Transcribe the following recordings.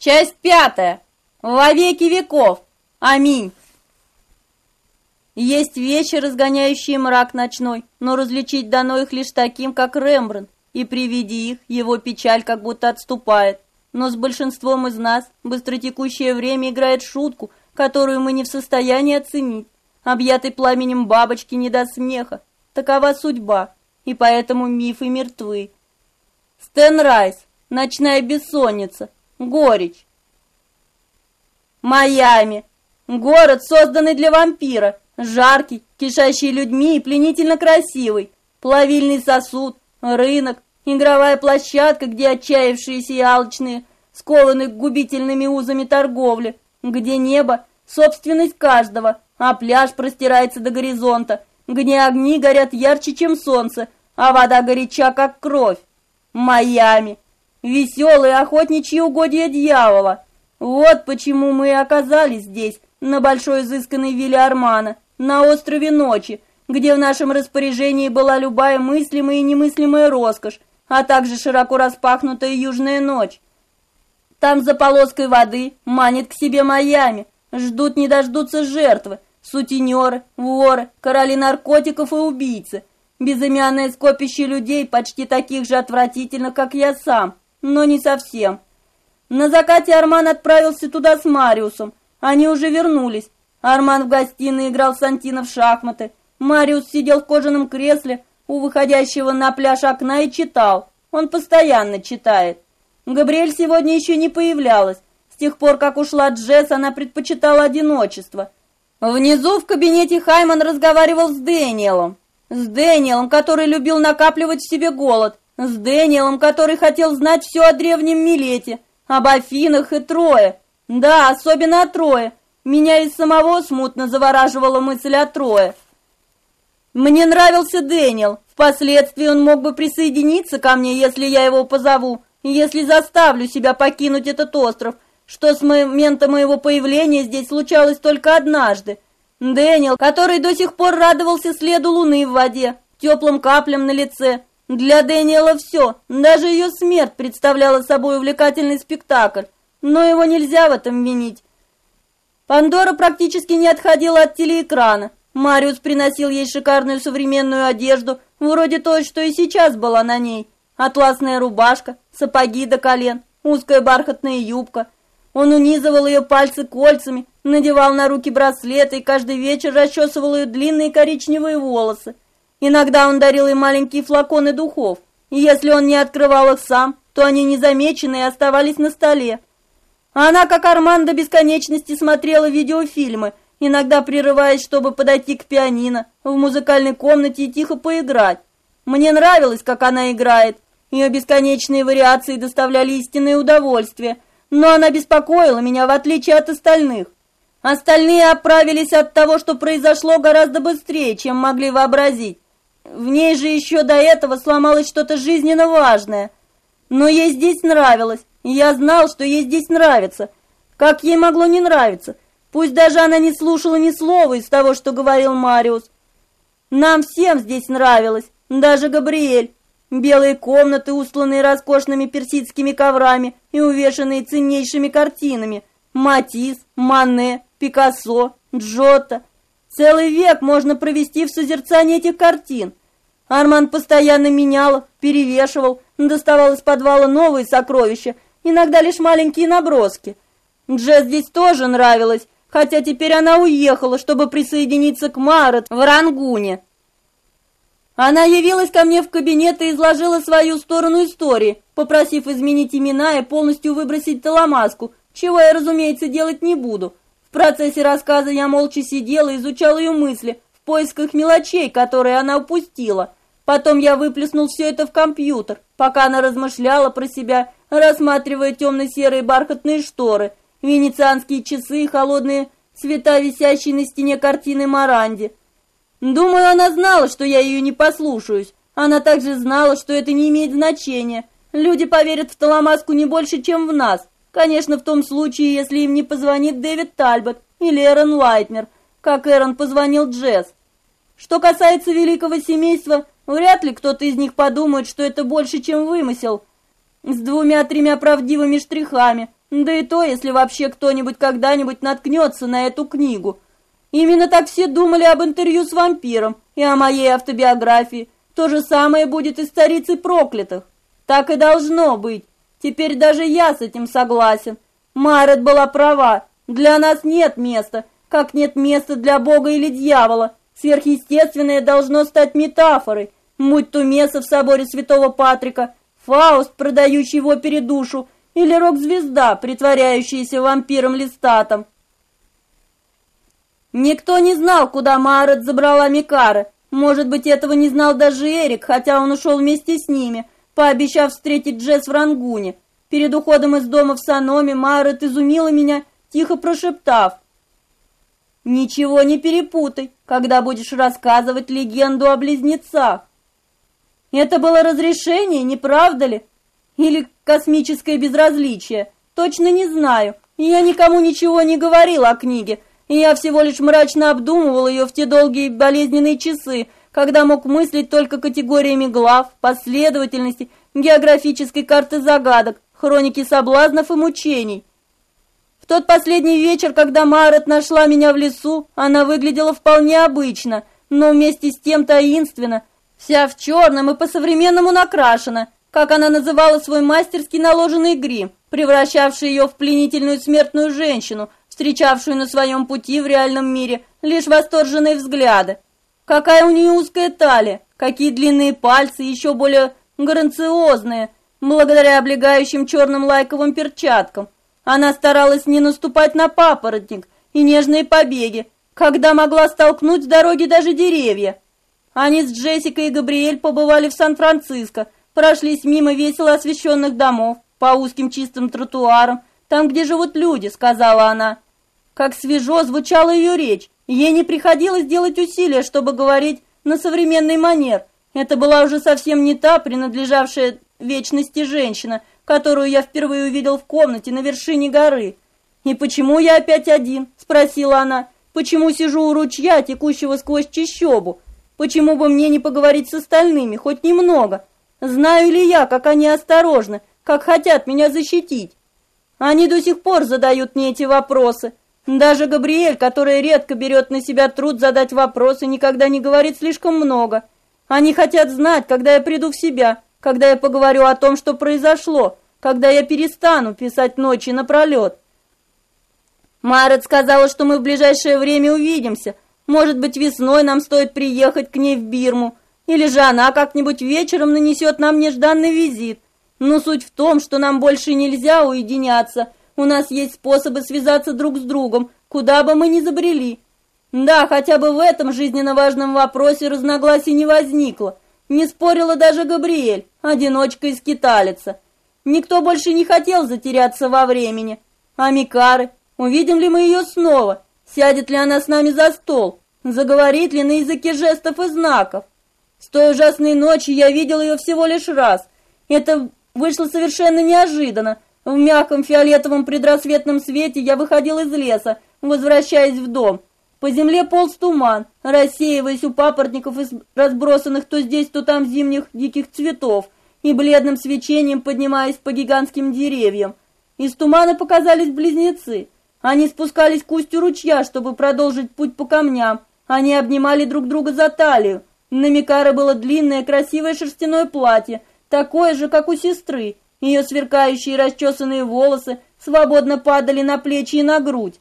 Часть пятая. Во веки веков. Аминь. Есть вещи, разгоняющие мрак ночной, но различить дано их лишь таким, как Рембрандт, и при виде их его печаль как будто отступает. Но с большинством из нас быстротекущее время играет шутку, которую мы не в состоянии оценить. Объятый пламенем бабочки не до смеха. Такова судьба, и поэтому мифы мертвы. Стэн Райс. Ночная бессонница. Горечь. Майами. Город, созданный для вампира. Жаркий, кишащий людьми и пленительно красивый. Плавильный сосуд, рынок, игровая площадка, где отчаявшиеся и алчные скованы губительными узами торговли, где небо — собственность каждого, а пляж простирается до горизонта, где огни горят ярче, чем солнце, а вода горяча, как кровь. Майами. Веселые охотничьи угодья дьявола. Вот почему мы и оказались здесь, на большой изысканной вилле Армана, на острове Ночи, где в нашем распоряжении была любая мыслимая и немыслимая роскошь, а также широко распахнутая южная ночь. Там за полоской воды манит к себе Майами, ждут не дождутся жертвы, сутенеры, воры, короли наркотиков и убийцы, безымянное скопище людей, почти таких же отвратительных, как я сам, но не совсем. На закате Арман отправился туда с Мариусом, они уже вернулись. Арман в гостиной играл Сантина в шахматы, Мариус сидел в кожаном кресле у выходящего на пляж окна и читал. Он постоянно читает. Габриэль сегодня еще не появлялась. С тех пор, как ушла Джесс, она предпочитала одиночество. Внизу в кабинете Хайман разговаривал с Дэниелом. С Дэниелом, который любил накапливать в себе голод. С Дэниелом, который хотел знать все о древнем Милете, об Афинах и Трое. Да, особенно о Трое. Меня из самого смутно завораживала мысль о Трое. Мне нравился Дэниел. Впоследствии он мог бы присоединиться ко мне, если я его позову, если заставлю себя покинуть этот остров, что с момента моего появления здесь случалось только однажды. Дэниел, который до сих пор радовался следу луны в воде, теплым каплям на лице. Для Дэниела все, даже ее смерть представляла собой увлекательный спектакль, но его нельзя в этом винить. Пандора практически не отходила от телеэкрана. Мариус приносил ей шикарную современную одежду, вроде той, что и сейчас была на ней. Атласная рубашка, сапоги до колен, узкая бархатная юбка. Он унизывал ее пальцы кольцами, надевал на руки браслеты и каждый вечер расчесывал ее длинные коричневые волосы. Иногда он дарил ей маленькие флаконы духов, и если он не открывал их сам, то они незамеченные оставались на столе. Она, как Арман, до бесконечности смотрела видеофильмы, иногда прерываясь, чтобы подойти к пианино в музыкальной комнате и тихо поиграть. Мне нравилось, как она играет. Ее бесконечные вариации доставляли истинное удовольствие, но она беспокоила меня, в отличие от остальных. Остальные оправились от того, что произошло гораздо быстрее, чем могли вообразить. В ней же еще до этого сломалось что-то жизненно важное. Но ей здесь нравилось, я знал, что ей здесь нравится. Как ей могло не нравиться? Пусть даже она не слушала ни слова из того, что говорил Мариус. Нам всем здесь нравилось, даже Габриэль. Белые комнаты, устланные роскошными персидскими коврами и увешанные ценнейшими картинами. Матис, Мане, Пикассо, Джотто. Целый век можно провести в созерцании этих картин. Арман постоянно менял, перевешивал, доставал из подвала новые сокровища, иногда лишь маленькие наброски. Джесс здесь тоже нравилось, хотя теперь она уехала, чтобы присоединиться к Марат в Рангуне. Она явилась ко мне в кабинет и изложила свою сторону истории, попросив изменить имена и полностью выбросить Таламаску, чего я, разумеется, делать не буду. В процессе рассказа я молча сидела изучала ее мысли в поисках мелочей, которые она упустила. Потом я выплеснул все это в компьютер, пока она размышляла про себя, рассматривая темно-серые бархатные шторы, венецианские часы и холодные цвета, висящие на стене картины Маранди. Думаю, она знала, что я ее не послушаюсь. Она также знала, что это не имеет значения. Люди поверят в Таламаску не больше, чем в нас. Конечно, в том случае, если им не позвонит Дэвид Тальбот или Эрон Уайтнер, как Эрон позвонил Джесс. Что касается великого семейства, вряд ли кто-то из них подумает, что это больше, чем вымысел. С двумя-тремя правдивыми штрихами, Да и то, если вообще кто-нибудь когда-нибудь наткнется на эту книгу. Именно так все думали об интервью с вампиром и о моей автобиографии. То же самое будет и с царицей проклятых. Так и должно быть. Теперь даже я с этим согласен. Марет была права. Для нас нет места, как нет места для Бога или дьявола. Сверхъестественное должно стать метафорой, будь то место в соборе святого Патрика, Фауст, продающий в опере душу, или рок-звезда, притворяющаяся вампиром-листатом. Никто не знал, куда Марет забрала Микара. Может быть, этого не знал даже Эрик, хотя он ушел вместе с ними, пообещав встретить Джесс в Рангуне. Перед уходом из дома в Саноме Марет изумила меня, тихо прошептав. «Ничего не перепутай, когда будешь рассказывать легенду о близнецах». Это было разрешение, не правда ли? Или космическое безразличие? Точно не знаю. Я никому ничего не говорила о книге, и я всего лишь мрачно обдумывал ее в те долгие болезненные часы, когда мог мыслить только категориями глав, последовательности, географической карты загадок, хроники соблазнов и мучений. В тот последний вечер, когда Марет нашла меня в лесу, она выглядела вполне обычно, но вместе с тем таинственно, вся в черном и по-современному накрашена, как она называла свой мастерский наложенный грим, превращавший ее в пленительную смертную женщину, встречавшую на своем пути в реальном мире лишь восторженные взгляды. Какая у нее узкая талия, какие длинные пальцы, еще более грациозные, благодаря облегающим черным лайковым перчаткам. Она старалась не наступать на папоротник и нежные побеги, когда могла столкнуть с дороги даже деревья. Они с Джессикой и Габриэль побывали в Сан-Франциско, прошлись мимо весело освещенных домов, по узким чистым тротуарам, там, где живут люди, сказала она. Как свежо звучала ее речь, ей не приходилось делать усилия, чтобы говорить на современный манер. Это была уже совсем не та, принадлежавшая вечности женщина, которую я впервые увидел в комнате на вершине горы. «И почему я опять один?» – спросила она. «Почему сижу у ручья, текущего сквозь чащобу? Почему бы мне не поговорить с остальными, хоть немного? Знаю ли я, как они осторожны, как хотят меня защитить? Они до сих пор задают мне эти вопросы. Даже Габриэль, которая редко берет на себя труд задать вопросы, никогда не говорит слишком много. Они хотят знать, когда я приду в себя, когда я поговорю о том, что произошло, когда я перестану писать ночи напролет. Марет сказала, что мы в ближайшее время увидимся, может быть, весной нам стоит приехать к ней в Бирму, или же она как-нибудь вечером нанесет нам нежданный визит. Но суть в том, что нам больше нельзя уединяться. У нас есть способы связаться друг с другом, куда бы мы ни забрели. Да, хотя бы в этом жизненно важном вопросе разногласий не возникло. Не спорила даже Габриэль, одиночка и скиталица. Никто больше не хотел затеряться во времени. А Микары, увидим ли мы ее снова? Сядет ли она с нами за стол? Заговорит ли на языке жестов и знаков? С той ужасной ночи я видел ее всего лишь раз. Это вышло совершенно неожиданно. В мягком фиолетовом предрассветном свете я выходил из леса, возвращаясь в дом. По земле полз туман, рассеиваясь у папоротников из разбросанных то здесь, то там зимних диких цветов и бледным свечением поднимаясь по гигантским деревьям. Из тумана показались близнецы. Они спускались к устью ручья, чтобы продолжить путь по камням. Они обнимали друг друга за талию. На Микаре было длинное красивое шерстяное платье, такое же, как у сестры. Ее сверкающие расчесанные волосы свободно падали на плечи и на грудь.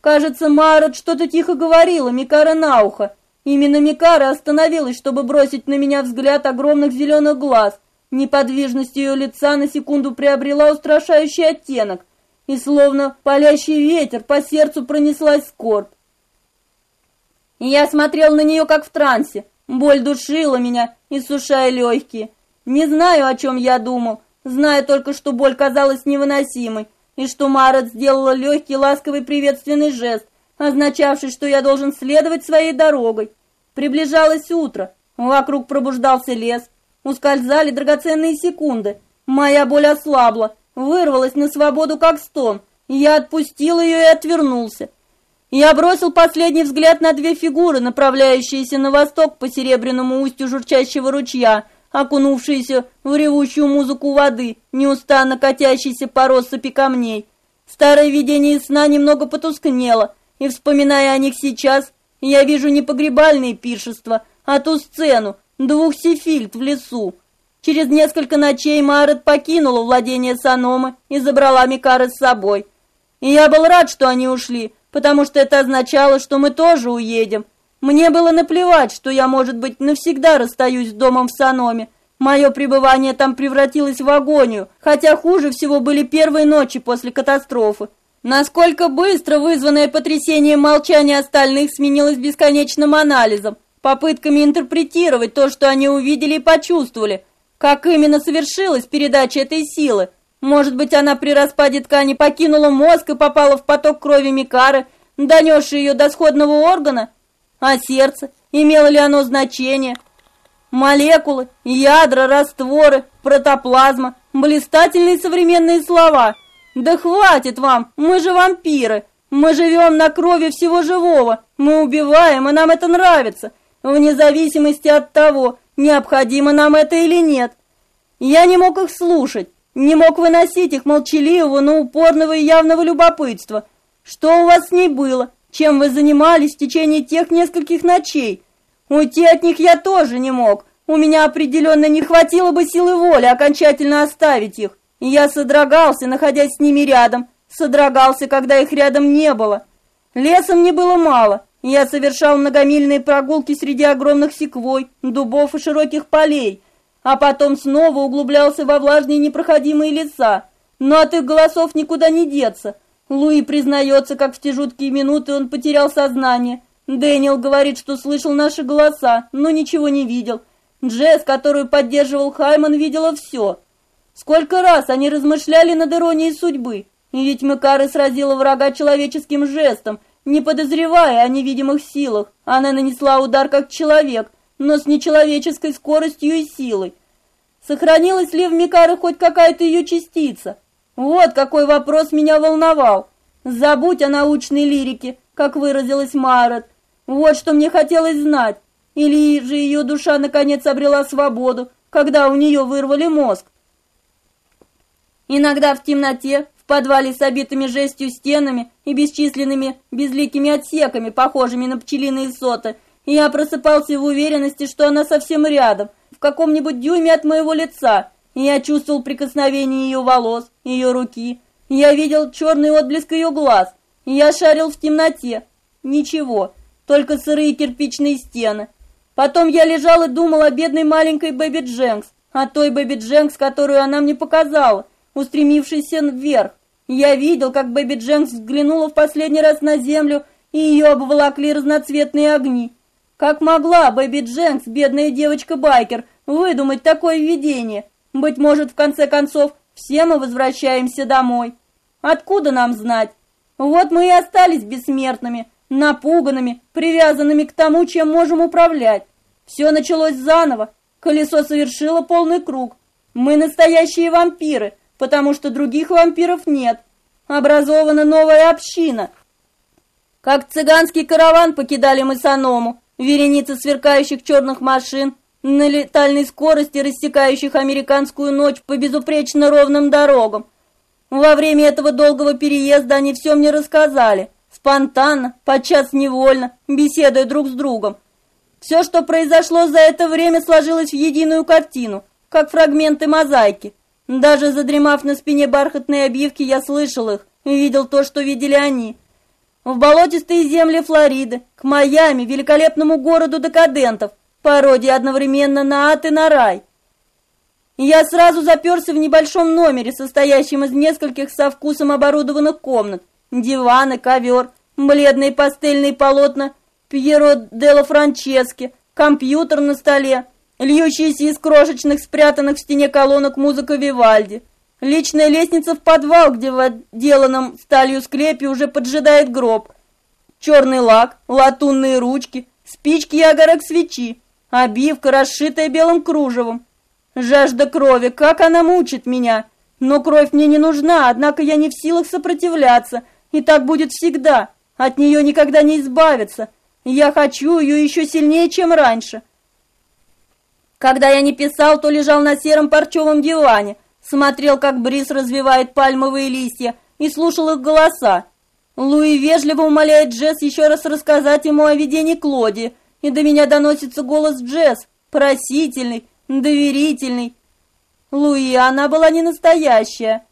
Кажется, Марот что-то тихо говорила Микара на ухо. Именно Микара остановилась, чтобы бросить на меня взгляд огромных зеленых глаз. Неподвижность ее лица на секунду приобрела устрашающий оттенок – и словно палящий ветер по сердцу пронеслась скорбь. Я смотрел на нее как в трансе, боль душила меня, иссушая легкие. Не знаю, о чем я думал, знаю только, что боль казалась невыносимой, и что Марат сделала легкий ласковый приветственный жест, означавший, что я должен следовать своей дорогой. Приближалось утро, вокруг пробуждался лес, ускользали драгоценные секунды. Моя боль ослабла, вырвалась на свободу как стон. Я отпустил ее и отвернулся. Я бросил последний взгляд на две фигуры, направляющиеся на восток по серебряному устью журчащего ручья, окунувшиеся в ревущую музыку воды, неустанно катящейся по россыпи камней. Старое видение сна немного потускнело, и, вспоминая о них сейчас, я вижу не погребальные пиршества, а ту сцену, двух сифильд в лесу. Через несколько ночей Марет покинула владение Саномы и забрала Микары с собой. И я был рад, что они ушли, потому что это означало, что мы тоже уедем. Мне было наплевать, что я, может быть, навсегда расстаюсь с домом в Саноме. Мое пребывание там превратилось в агонию, хотя хуже всего были первые ночи после катастрофы. Насколько быстро вызванное потрясение молчания остальных сменилось бесконечным анализом, попытками интерпретировать то, что они увидели и почувствовали. Как именно совершилась передача этой силы? Может быть, она при распаде ткани покинула мозг и попала в поток крови Микары, донесший ее до сходного органа? А сердце? Имело ли оно значение? Молекулы, ядра, растворы, протоплазма, блистательные современные слова – «Да хватит вам! Мы же вампиры! Мы живем на крови всего живого! Мы убиваем, и нам это нравится, вне зависимости от того, необходимо нам это или нет!» Я не мог их слушать, не мог выносить их молчаливого, но упорного и явного любопытства. Что у вас с ней было? Чем вы занимались в течение тех нескольких ночей? Уйти от них я тоже не мог. У меня определенно не хватило бы силы воли окончательно оставить их. Я содрогался, находясь с ними рядом, содрогался, когда их рядом не было. Леса мне было мало, я совершал многомильные прогулки среди огромных секвой, дубов и широких полей, а потом снова углублялся во влажные непроходимые леса. Но от их голосов никуда не деться. Луи признается, как в те жуткие минуты он потерял сознание. Дэниел говорит, что слышал наши голоса, но ничего не видел. Джесс, которую поддерживал Хайман, видела все. Сколько раз они размышляли над иронией судьбы, ведь Макары сразила врага человеческим жестом, не подозревая о невидимых силах. Она нанесла удар как человек, но с нечеловеческой скоростью и силой. Сохранилась ли в Микаре хоть какая-то ее частица? Вот какой вопрос меня волновал. Забудь о научной лирике, как выразилась Марет. Вот что мне хотелось знать. Или же ее душа наконец обрела свободу, когда у нее вырвали мозг. Иногда в темноте, в подвале с обитыми жестью стенами и бесчисленными безликими отсеками, похожими на пчелиные соты, я просыпался в уверенности, что она совсем рядом, в каком-нибудь дюйме от моего лица, я чувствовал прикосновение ее волос, ее руки. Я видел черный отблеск ее глаз, я шарил в темноте. Ничего, только сырые кирпичные стены. Потом я лежал и думал о бедной маленькой Бэби Дженкс, о той Бэби Дженкс, которую она мне показала, устремившийся вверх. Я видел, как Бэби Дженкс взглянула в последний раз на землю, и ее обволокли разноцветные огни. Как могла Бэби Дженкс, бедная девочка-байкер, выдумать такое видение? Быть может, в конце концов, все мы возвращаемся домой. Откуда нам знать? Вот мы и остались бессмертными, напуганными, привязанными к тому, чем можем управлять. Все началось заново. Колесо совершило полный круг. Мы настоящие вампиры, потому что других вампиров нет. Образована новая община. Как цыганский караван покидали мы Саному, вереница сверкающих черных машин, на летальной скорости рассекающих американскую ночь по безупречно ровным дорогам. Во время этого долгого переезда они все мне рассказали, спонтанно, подчас невольно, беседуя друг с другом. Все, что произошло за это время, сложилось в единую картину, как фрагменты мозаики – даже задремав на спине бархатной обивки, я слышал их видел то, что видели они. В болотистые земли Флориды, к Майами, великолепному городу декадентов, пародии одновременно на ад и на рай. Я сразу заперся в небольшом номере, состоящем из нескольких со вкусом оборудованных комнат. Диваны, ковер, бледные пастельные полотна Пьеро Делла Франчески, компьютер на столе, льющаяся из крошечных спрятанных в стене колонок музыка Вивальди, личная лестница в подвал, где в отделанном сталью склепе уже поджидает гроб, черный лак, латунные ручки, спички и огарок свечи, обивка, расшитая белым кружевом. Жажда крови, как она мучит меня! Но кровь мне не нужна, однако я не в силах сопротивляться, и так будет всегда. От нее никогда не избавиться. Я хочу ее еще сильнее, чем раньше. Когда я не писал, то лежал на сером парчевом диване, смотрел, как бриз развивает пальмовые листья, и слушал их голоса. Луи вежливо умоляет Джесс еще раз рассказать ему о видении Клоди, и до меня доносится голос Джесс, просительный, доверительный. Луи, она была не настоящая.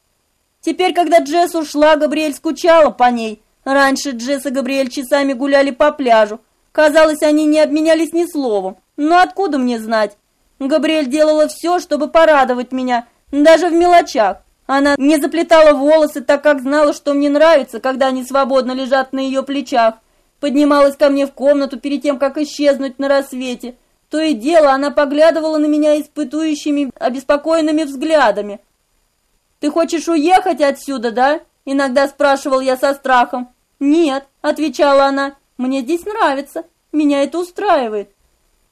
Теперь, когда Джесс ушла, Габриэль скучала по ней. Раньше Джесс и Габриэль часами гуляли по пляжу. Казалось, они не обменялись ни словом. Но откуда мне знать? Габриэль делала все, чтобы порадовать меня, даже в мелочах. Она не заплетала волосы, так как знала, что мне нравится, когда они свободно лежат на ее плечах. Поднималась ко мне в комнату перед тем, как исчезнуть на рассвете. То и дело она поглядывала на меня испытующими, обеспокоенными взглядами. «Ты хочешь уехать отсюда, да?» Иногда спрашивал я со страхом. «Нет», — отвечала она, — «мне здесь нравится, меня это устраивает».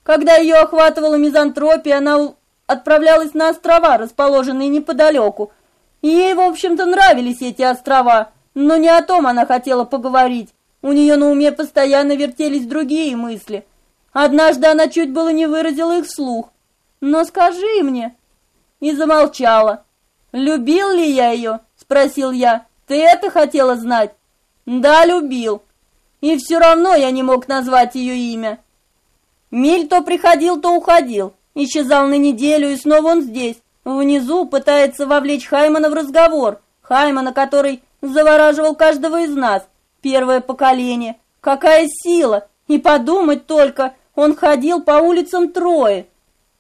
Когда ее охватывала мизантропия, она отправлялась на острова, расположенные неподалеку. ей, в общем-то, нравились эти острова, но не о том она хотела поговорить. У нее на уме постоянно вертелись другие мысли. Однажды она чуть было не выразила их вслух. «Но скажи мне...» И замолчала. «Любил ли я ее?» — спросил я. «Ты это хотела знать?» «Да, любил. И все равно я не мог назвать ее имя». Миль то приходил, то уходил. Исчезал на неделю, и снова он здесь. Внизу пытается вовлечь Хаймана в разговор. Хаймана, который завораживал каждого из нас. Первое поколение. Какая сила! И подумать только, он ходил по улицам Трои.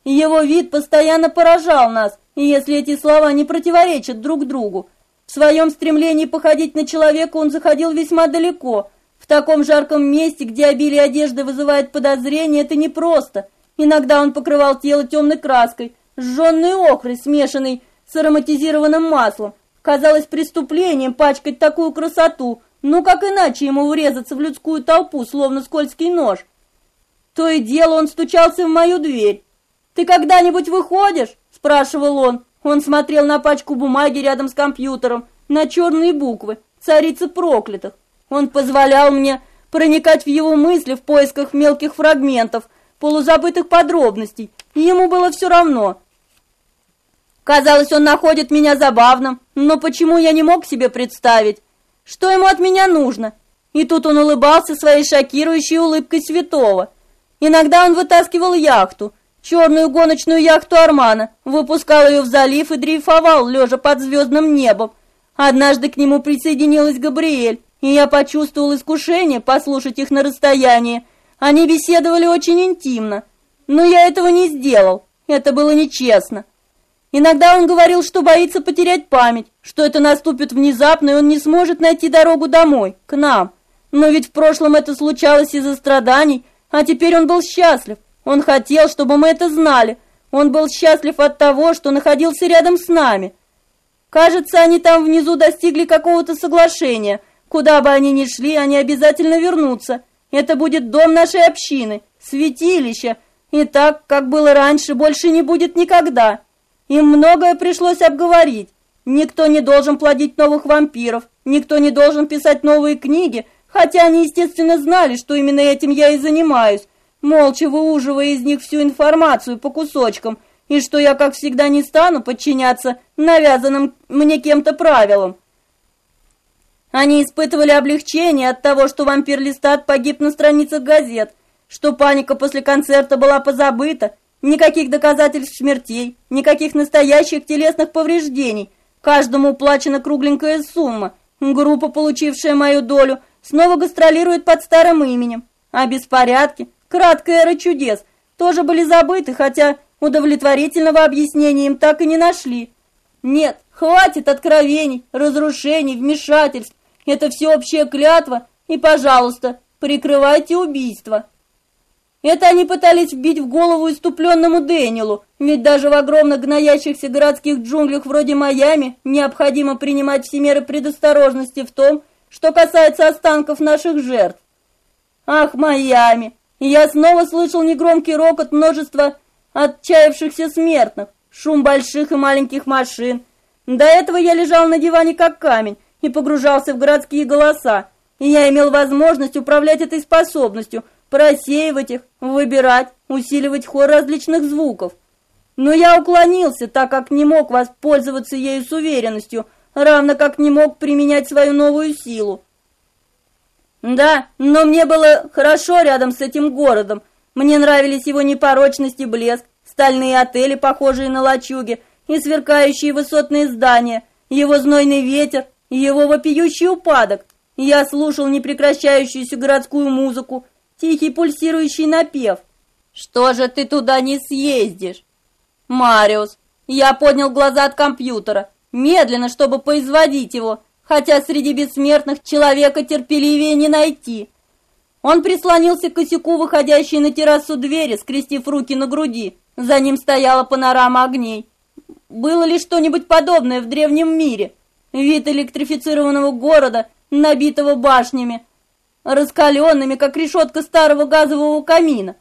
Его вид постоянно поражал нас, и если эти слова не противоречат друг другу. В своем стремлении походить на человека он заходил весьма далеко – в таком жарком месте, где обилие одежды вызывает подозрение, это непросто. Иногда он покрывал тело темной краской, сжженной охрой, смешанной с ароматизированным маслом. Казалось преступлением пачкать такую красоту, ну как иначе ему врезаться в людскую толпу, словно скользкий нож. То и дело он стучался в мою дверь. «Ты когда-нибудь выходишь?» – спрашивал он. Он смотрел на пачку бумаги рядом с компьютером, на черные буквы, царицы проклятых. Он позволял мне проникать в его мысли в поисках мелких фрагментов, полузабытых подробностей, и ему было все равно. Казалось, он находит меня забавным, но почему я не мог себе представить, что ему от меня нужно? И тут он улыбался своей шокирующей улыбкой святого. Иногда он вытаскивал яхту, черную гоночную яхту Армана, выпускал ее в залив и дрейфовал, лежа под звездным небом. Однажды к нему присоединилась Габриэль, и я почувствовал искушение послушать их на расстоянии. Они беседовали очень интимно, но я этого не сделал, это было нечестно. Иногда он говорил, что боится потерять память, что это наступит внезапно, и он не сможет найти дорогу домой, к нам. Но ведь в прошлом это случалось из-за страданий, а теперь он был счастлив. Он хотел, чтобы мы это знали. Он был счастлив от того, что находился рядом с нами. Кажется, они там внизу достигли какого-то соглашения – Куда бы они ни шли, они обязательно вернутся. Это будет дом нашей общины, святилище. И так, как было раньше, больше не будет никогда. Им многое пришлось обговорить. Никто не должен плодить новых вампиров, никто не должен писать новые книги, хотя они, естественно, знали, что именно этим я и занимаюсь, молча выуживая из них всю информацию по кусочкам, и что я, как всегда, не стану подчиняться навязанным мне кем-то правилам. Они испытывали облегчение от того, что вампир Листат погиб на страницах газет, что паника после концерта была позабыта, никаких доказательств смертей, никаких настоящих телесных повреждений. Каждому уплачена кругленькая сумма. Группа, получившая мою долю, снова гастролирует под старым именем. А беспорядки, краткая эра чудес, тоже были забыты, хотя удовлетворительного объяснения им так и не нашли. Нет, хватит откровений, разрушений, вмешательств. Это всеобщая клятва, и, пожалуйста, прикрывайте убийство. Это они пытались вбить в голову иступленному Дэниелу, ведь даже в огромных гноящихся городских джунглях вроде Майами необходимо принимать все меры предосторожности в том, что касается останков наших жертв. Ах, Майами! я снова слышал негромкий рокот множества отчаявшихся смертных, шум больших и маленьких машин. До этого я лежал на диване как камень, и погружался в городские голоса, и я имел возможность управлять этой способностью, просеивать их, выбирать, усиливать хор различных звуков. Но я уклонился, так как не мог воспользоваться ею с уверенностью, равно как не мог применять свою новую силу. Да, но мне было хорошо рядом с этим городом. Мне нравились его непорочность и блеск, стальные отели, похожие на лачуги, и сверкающие высотные здания, его знойный ветер, его вопиющий упадок. Я слушал непрекращающуюся городскую музыку, тихий пульсирующий напев. «Что же ты туда не съездишь?» «Мариус». Я поднял глаза от компьютера, медленно, чтобы производить его, хотя среди бессмертных человека терпеливее не найти. Он прислонился к косяку, выходящей на террасу двери, скрестив руки на груди. За ним стояла панорама огней. Было ли что-нибудь подобное в древнем мире? Вид электрифицированного города, набитого башнями, раскаленными, как решетка старого газового камина.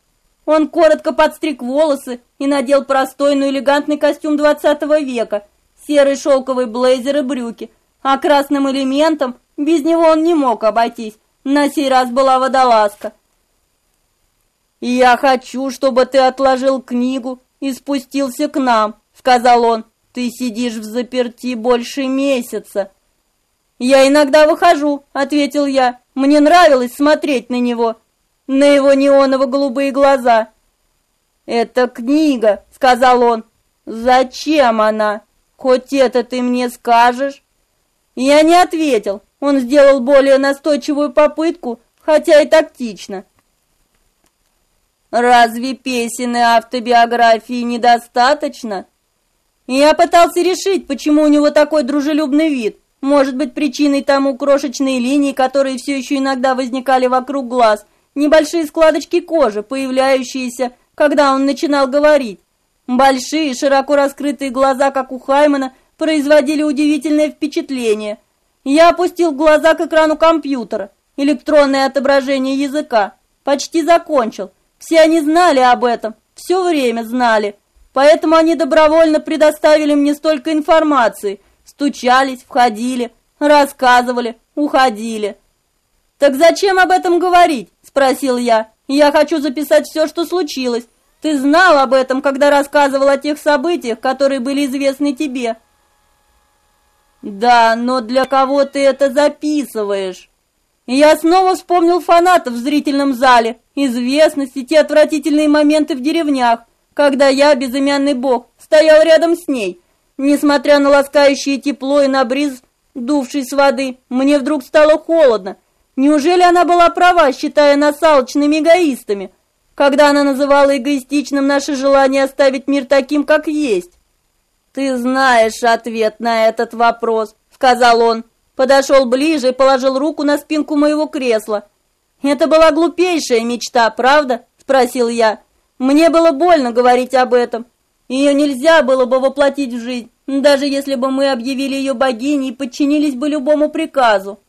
Он коротко подстриг волосы и надел простой, но элегантный костюм 20 века, серый шелковый блейзер и брюки – а красным элементом без него он не мог обойтись. На сей раз была водолазка. «Я хочу, чтобы ты отложил книгу и спустился к нам», — сказал он. «Ты сидишь в заперти больше месяца». «Я иногда выхожу», — ответил я. «Мне нравилось смотреть на него, на его неоново-голубые глаза». «Это книга», — сказал он. «Зачем она? Хоть это ты мне скажешь?» Я не ответил. Он сделал более настойчивую попытку, хотя и тактично. Разве песен и автобиографии недостаточно? Я пытался решить, почему у него такой дружелюбный вид. Может быть, причиной тому крошечные линии, которые все еще иногда возникали вокруг глаз, небольшие складочки кожи, появляющиеся, когда он начинал говорить. Большие, широко раскрытые глаза, как у Хаймана, производили удивительное впечатление. Я опустил глаза к экрану компьютера. Электронное отображение языка. Почти закончил. Все они знали об этом, все время знали. Поэтому они добровольно предоставили мне столько информации. Стучались, входили, рассказывали, уходили. «Так зачем об этом говорить?» – спросил я. «Я хочу записать все, что случилось. Ты знал об этом, когда рассказывал о тех событиях, которые были известны тебе». Да, но для кого ты это записываешь? я снова вспомнил фанатов в зрительном зале, известность и те отвратительные моменты в деревнях, когда я, безымянный бог, стоял рядом с ней. Несмотря на ласкающее тепло и на бриз, дувший с воды, мне вдруг стало холодно. Неужели она была права, считая нас алчными эгоистами, когда она называла эгоистичным наше желание оставить мир таким, как есть? «Ты знаешь ответ на этот вопрос», — сказал он. Подошел ближе и положил руку на спинку моего кресла. «Это была глупейшая мечта, правда?» — спросил я. «Мне было больно говорить об этом. Ее нельзя было бы воплотить в жизнь, даже если бы мы объявили ее богиней и подчинились бы любому приказу».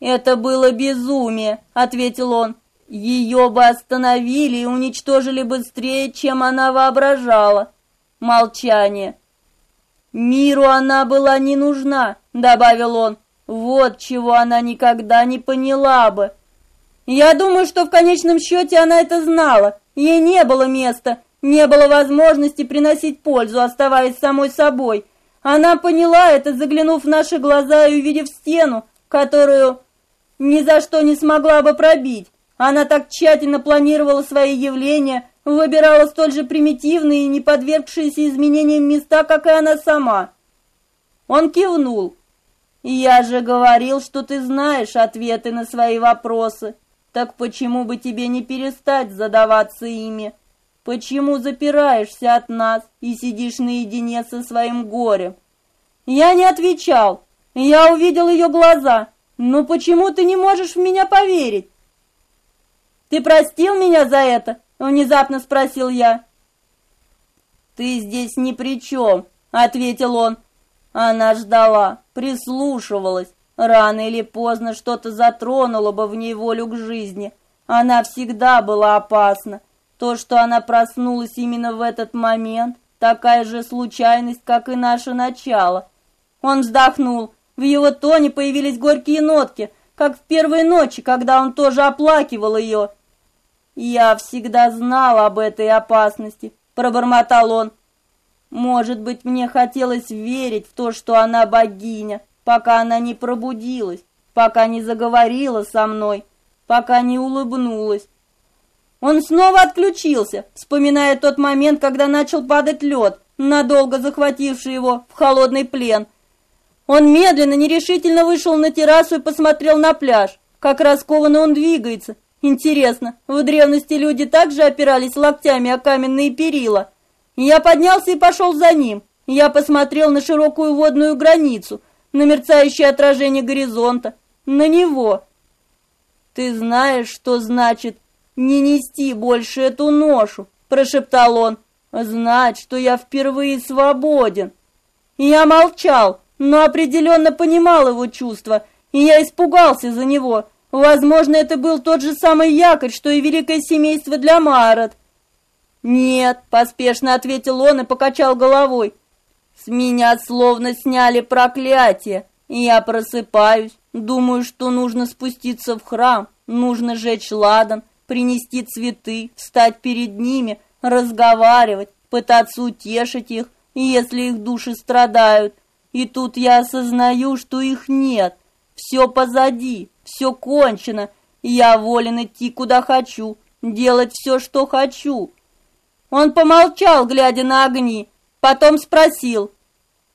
«Это было безумие», — ответил он. «Ее бы остановили и уничтожили быстрее, чем она воображала». Молчание. «Миру она была не нужна», — добавил он. «Вот чего она никогда не поняла бы». Я думаю, что в конечном счете она это знала. Ей не было места, не было возможности приносить пользу, оставаясь самой собой. Она поняла это, заглянув в наши глаза и увидев стену, которую ни за что не смогла бы пробить. Она так тщательно планировала свои явления, выбирала столь же примитивные и не подвергшиеся изменениям места, как и она сама. Он кивнул. «Я же говорил, что ты знаешь ответы на свои вопросы. Так почему бы тебе не перестать задаваться ими? Почему запираешься от нас и сидишь наедине со своим горем?» Я не отвечал. Я увидел ее глаза. «Ну почему ты не можешь в меня поверить?» «Ты простил меня за это?» Внезапно спросил я. «Ты здесь ни при чем», — ответил он. Она ждала, прислушивалась. Рано или поздно что-то затронуло бы в ней волю к жизни. Она всегда была опасна. То, что она проснулась именно в этот момент, такая же случайность, как и наше начало. Он вздохнул. В его тоне появились горькие нотки, как в первой ночи, когда он тоже оплакивал ее. «Я всегда знал об этой опасности», — пробормотал он. Может быть, мне хотелось верить в то, что она богиня, пока она не пробудилась, пока не заговорила со мной, пока не улыбнулась. Он снова отключился, вспоминая тот момент, когда начал падать лед, надолго захвативший его в холодный плен. Он медленно, нерешительно вышел на террасу и посмотрел на пляж. Как раскованно он двигается. Интересно, в древности люди также опирались локтями о каменные перила? Я поднялся и пошел за ним. Я посмотрел на широкую водную границу, на мерцающее отражение горизонта, на него. «Ты знаешь, что значит не нести больше эту ношу?» – прошептал он. «Знать, что я впервые свободен». Я молчал, но определенно понимал его чувства, и я испугался за него. Возможно, это был тот же самый якорь, что и великое семейство для Марат. «Нет», — поспешно ответил он и покачал головой. «С меня словно сняли проклятие, и я просыпаюсь, думаю, что нужно спуститься в храм, нужно жечь ладан, принести цветы, встать перед ними, разговаривать, пытаться утешить их, если их души страдают. И тут я осознаю, что их нет, все позади, все кончено, я волен идти куда хочу, делать все, что хочу». Он помолчал, глядя на огни, потом спросил,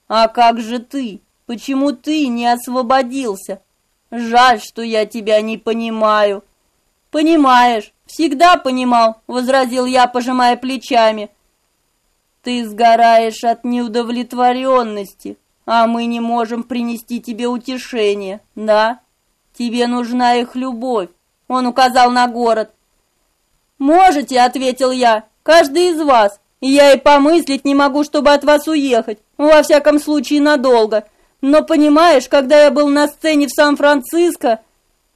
«А как же ты? Почему ты не освободился? Жаль, что я тебя не понимаю». «Понимаешь, всегда понимал», — возразил я, пожимая плечами. «Ты сгораешь от неудовлетворенности, а мы не можем принести тебе утешение, да? Тебе нужна их любовь», — он указал на город. «Можете», — ответил я, Каждый из вас. Я и помыслить не могу, чтобы от вас уехать. Во всяком случае, надолго. Но понимаешь, когда я был на сцене в Сан-Франциско,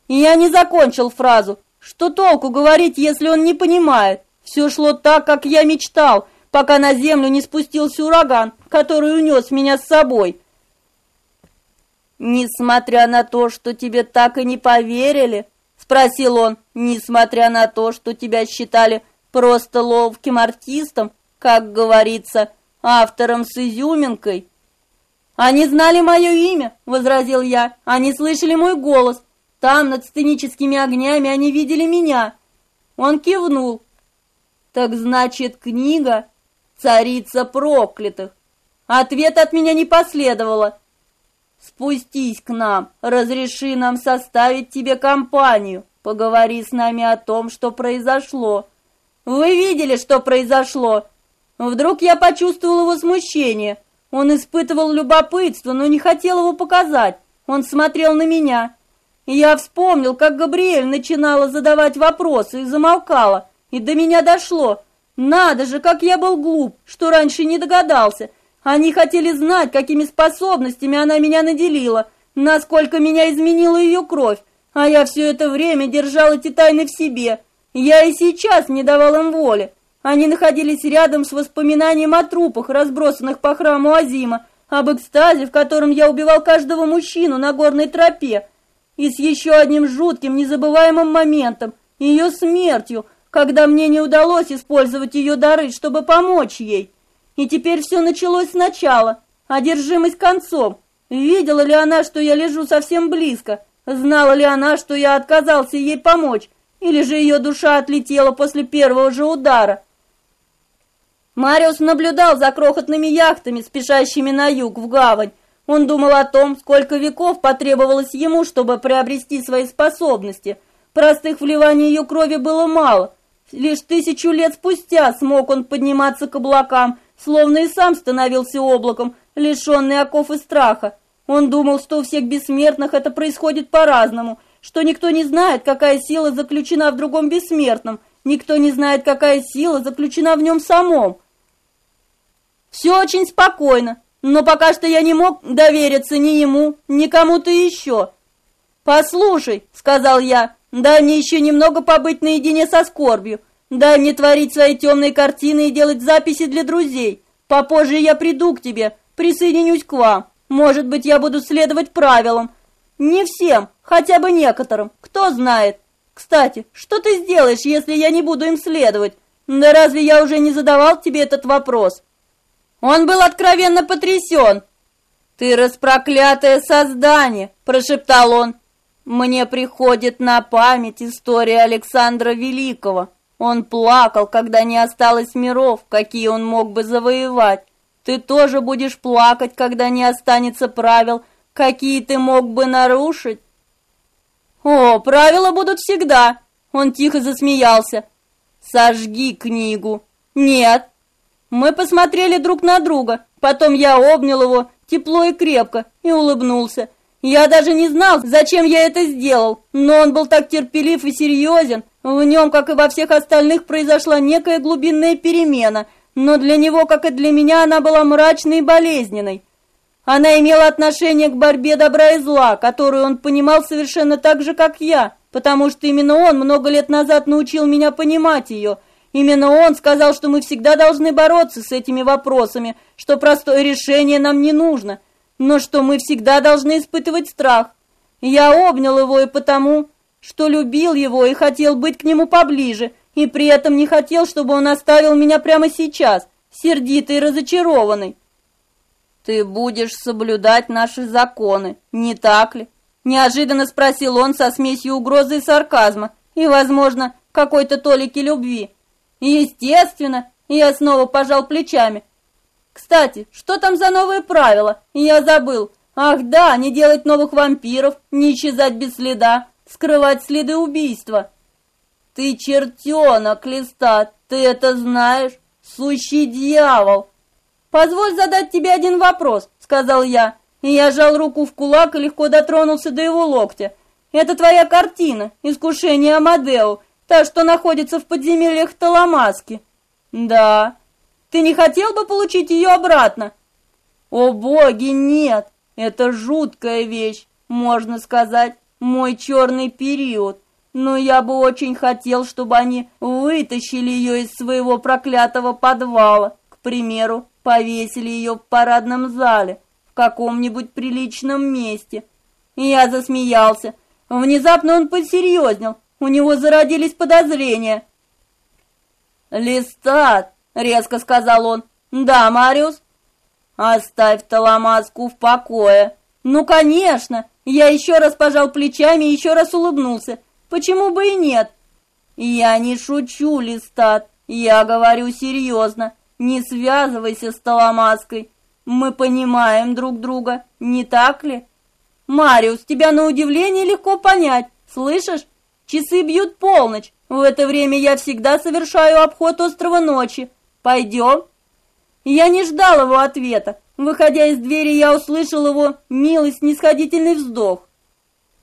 я не закончил фразу. Что толку говорить, если он не понимает? Все шло так, как я мечтал, пока на землю не спустился ураган, который унес меня с собой. Несмотря на то, что тебе так и не поверили, спросил он, несмотря на то, что тебя считали просто ловким артистом, как говорится, автором с изюминкой. Они знали мое имя, возразил я. Они слышали мой голос. Там над сценическими огнями они видели меня. Он кивнул. Так значит, книга царица проклятых. Ответ от меня не последовало. Спустись к нам, разреши нам составить тебе компанию. Поговори с нами о том, что произошло. Вы видели, что произошло? Вдруг я почувствовал его смущение. Он испытывал любопытство, но не хотел его показать. Он смотрел на меня. Я вспомнил, как Габриэль начинала задавать вопросы и замолкала. И до меня дошло. Надо же, как я был глуп, что раньше не догадался. Они хотели знать, какими способностями она меня наделила, насколько меня изменила ее кровь. А я все это время держал эти тайны в себе. Я и сейчас не давал им воли. Они находились рядом с воспоминанием о трупах, разбросанных по храму Азима, об экстазе, в котором я убивал каждого мужчину на горной тропе, и с еще одним жутким, незабываемым моментом, ее смертью, когда мне не удалось использовать ее дары, чтобы помочь ей. И теперь все началось сначала, одержимость концом. Видела ли она, что я лежу совсем близко? Знала ли она, что я отказался ей помочь? Или же ее душа отлетела после первого же удара? Мариус наблюдал за крохотными яхтами, спешащими на юг, в гавань. Он думал о том, сколько веков потребовалось ему, чтобы приобрести свои способности. Простых вливаний ее крови было мало. Лишь тысячу лет спустя смог он подниматься к облакам, словно и сам становился облаком, лишенный оков и страха. Он думал, что у всех бессмертных это происходит по-разному – что никто не знает, какая сила заключена в другом бессмертном, никто не знает, какая сила заключена в нем самом. Все очень спокойно, но пока что я не мог довериться ни ему, ни кому-то еще. «Послушай», — сказал я, — «дай мне еще немного побыть наедине со скорбью, дай мне творить свои темные картины и делать записи для друзей. Попозже я приду к тебе, присоединюсь к вам. Может быть, я буду следовать правилам, не всем, хотя бы некоторым, кто знает. Кстати, что ты сделаешь, если я не буду им следовать? Да разве я уже не задавал тебе этот вопрос? Он был откровенно потрясен. «Ты распроклятое создание!» – прошептал он. «Мне приходит на память история Александра Великого. Он плакал, когда не осталось миров, какие он мог бы завоевать. Ты тоже будешь плакать, когда не останется правил, какие ты мог бы нарушить?» «О, правила будут всегда!» Он тихо засмеялся. «Сожги книгу!» «Нет!» Мы посмотрели друг на друга, потом я обнял его тепло и крепко и улыбнулся. Я даже не знал, зачем я это сделал, но он был так терпелив и серьезен. В нем, как и во всех остальных, произошла некая глубинная перемена, но для него, как и для меня, она была мрачной и болезненной. Она имела отношение к борьбе добра и зла, которую он понимал совершенно так же, как я, потому что именно он много лет назад научил меня понимать ее. Именно он сказал, что мы всегда должны бороться с этими вопросами, что простое решение нам не нужно, но что мы всегда должны испытывать страх. Я обнял его и потому, что любил его и хотел быть к нему поближе, и при этом не хотел, чтобы он оставил меня прямо сейчас, сердитый и разочарованный. «Ты будешь соблюдать наши законы, не так ли?» Неожиданно спросил он со смесью угрозы и сарказма, и, возможно, какой-то толики любви. Естественно, я снова пожал плечами. Кстати, что там за новые правила? Я забыл. Ах да, не делать новых вампиров, не исчезать без следа, скрывать следы убийства. Ты чертенок, Листат, ты это знаешь? Сущий дьявол. Позволь задать тебе один вопрос, сказал я. И я сжал руку в кулак и легко дотронулся до его локтя. Это твоя картина, искушение Амадео, та, что находится в подземельях Таламаски. Да. Ты не хотел бы получить ее обратно? О боги, нет. Это жуткая вещь, можно сказать, мой черный период. Но я бы очень хотел, чтобы они вытащили ее из своего проклятого подвала, к примеру, повесили ее в парадном зале в каком-нибудь приличном месте. Я засмеялся. Внезапно он посерьезнел, у него зародились подозрения. «Листат!» — резко сказал он. «Да, Мариус?» «Оставь Таламаску в покое!» «Ну, конечно!» Я еще раз пожал плечами и еще раз улыбнулся. «Почему бы и нет?» «Я не шучу, Листат, я говорю серьезно. Не связывайся с Таламаской. Мы понимаем друг друга, не так ли? Мариус, тебя на удивление легко понять. Слышишь? Часы бьют полночь. В это время я всегда совершаю обход острова ночи. Пойдем?» Я не ждал его ответа. Выходя из двери, я услышал его милый снисходительный вздох.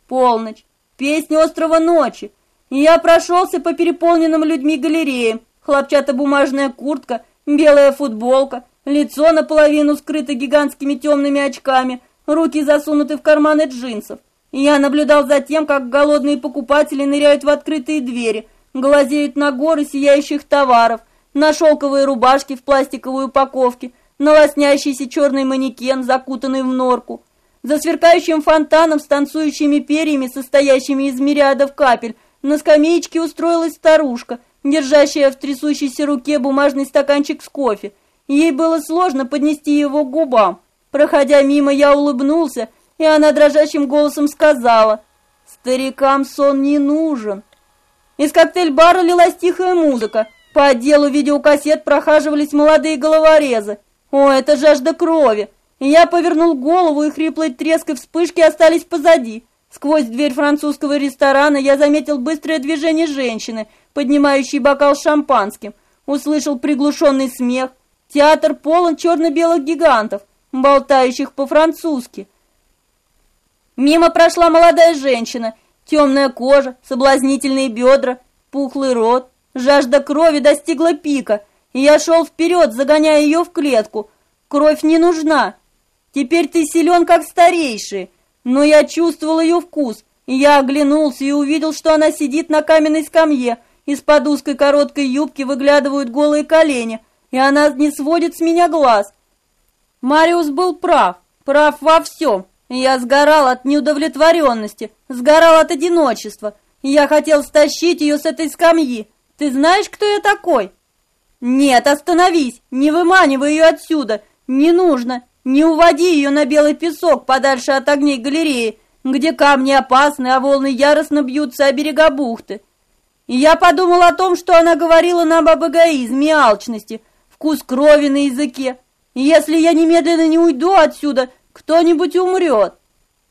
Полночь. Песня острова ночи. Я прошелся по переполненным людьми галереям. Хлопчатобумажная куртка, белая футболка, Лицо наполовину скрыто гигантскими темными очками, руки засунуты в карманы джинсов. Я наблюдал за тем, как голодные покупатели ныряют в открытые двери, глазеют на горы сияющих товаров, на шелковые рубашки в пластиковой упаковке, на лоснящийся черный манекен, закутанный в норку. За сверкающим фонтаном с танцующими перьями, состоящими из мириадов капель, на скамеечке устроилась старушка, держащая в трясущейся руке бумажный стаканчик с кофе. Ей было сложно поднести его к губам. Проходя мимо, я улыбнулся, и она дрожащим голосом сказала, «Старикам сон не нужен». Из коктейль-бара лилась тихая музыка. По отделу видеокассет прохаживались молодые головорезы. О, это жажда крови! Я повернул голову, и хриплые треск и вспышки остались позади. Сквозь дверь французского ресторана я заметил быстрое движение женщины, поднимающей бокал с шампанским. Услышал приглушенный смех, Театр полон черно-белых гигантов, болтающих по-французски. Мимо прошла молодая женщина, темная кожа, соблазнительные бедра, пухлый рот. Жажда крови достигла пика, и я шел вперед, загоняя ее в клетку. Кровь не нужна. Теперь ты силен, как старейший. Но я чувствовал ее вкус, я оглянулся и увидел, что она сидит на каменной скамье. Из-под узкой короткой юбки выглядывают голые колени, и она не сводит с меня глаз. Мариус был прав, прав во всем. Я сгорал от неудовлетворенности, сгорал от одиночества. Я хотел стащить ее с этой скамьи. Ты знаешь, кто я такой? Нет, остановись, не выманивай ее отсюда. Не нужно, не уводи ее на белый песок подальше от огней галереи, где камни опасны, а волны яростно бьются о берега бухты. Я подумал о том, что она говорила нам об эгоизме алчности, вкус крови на языке. Если я немедленно не уйду отсюда, кто-нибудь умрет.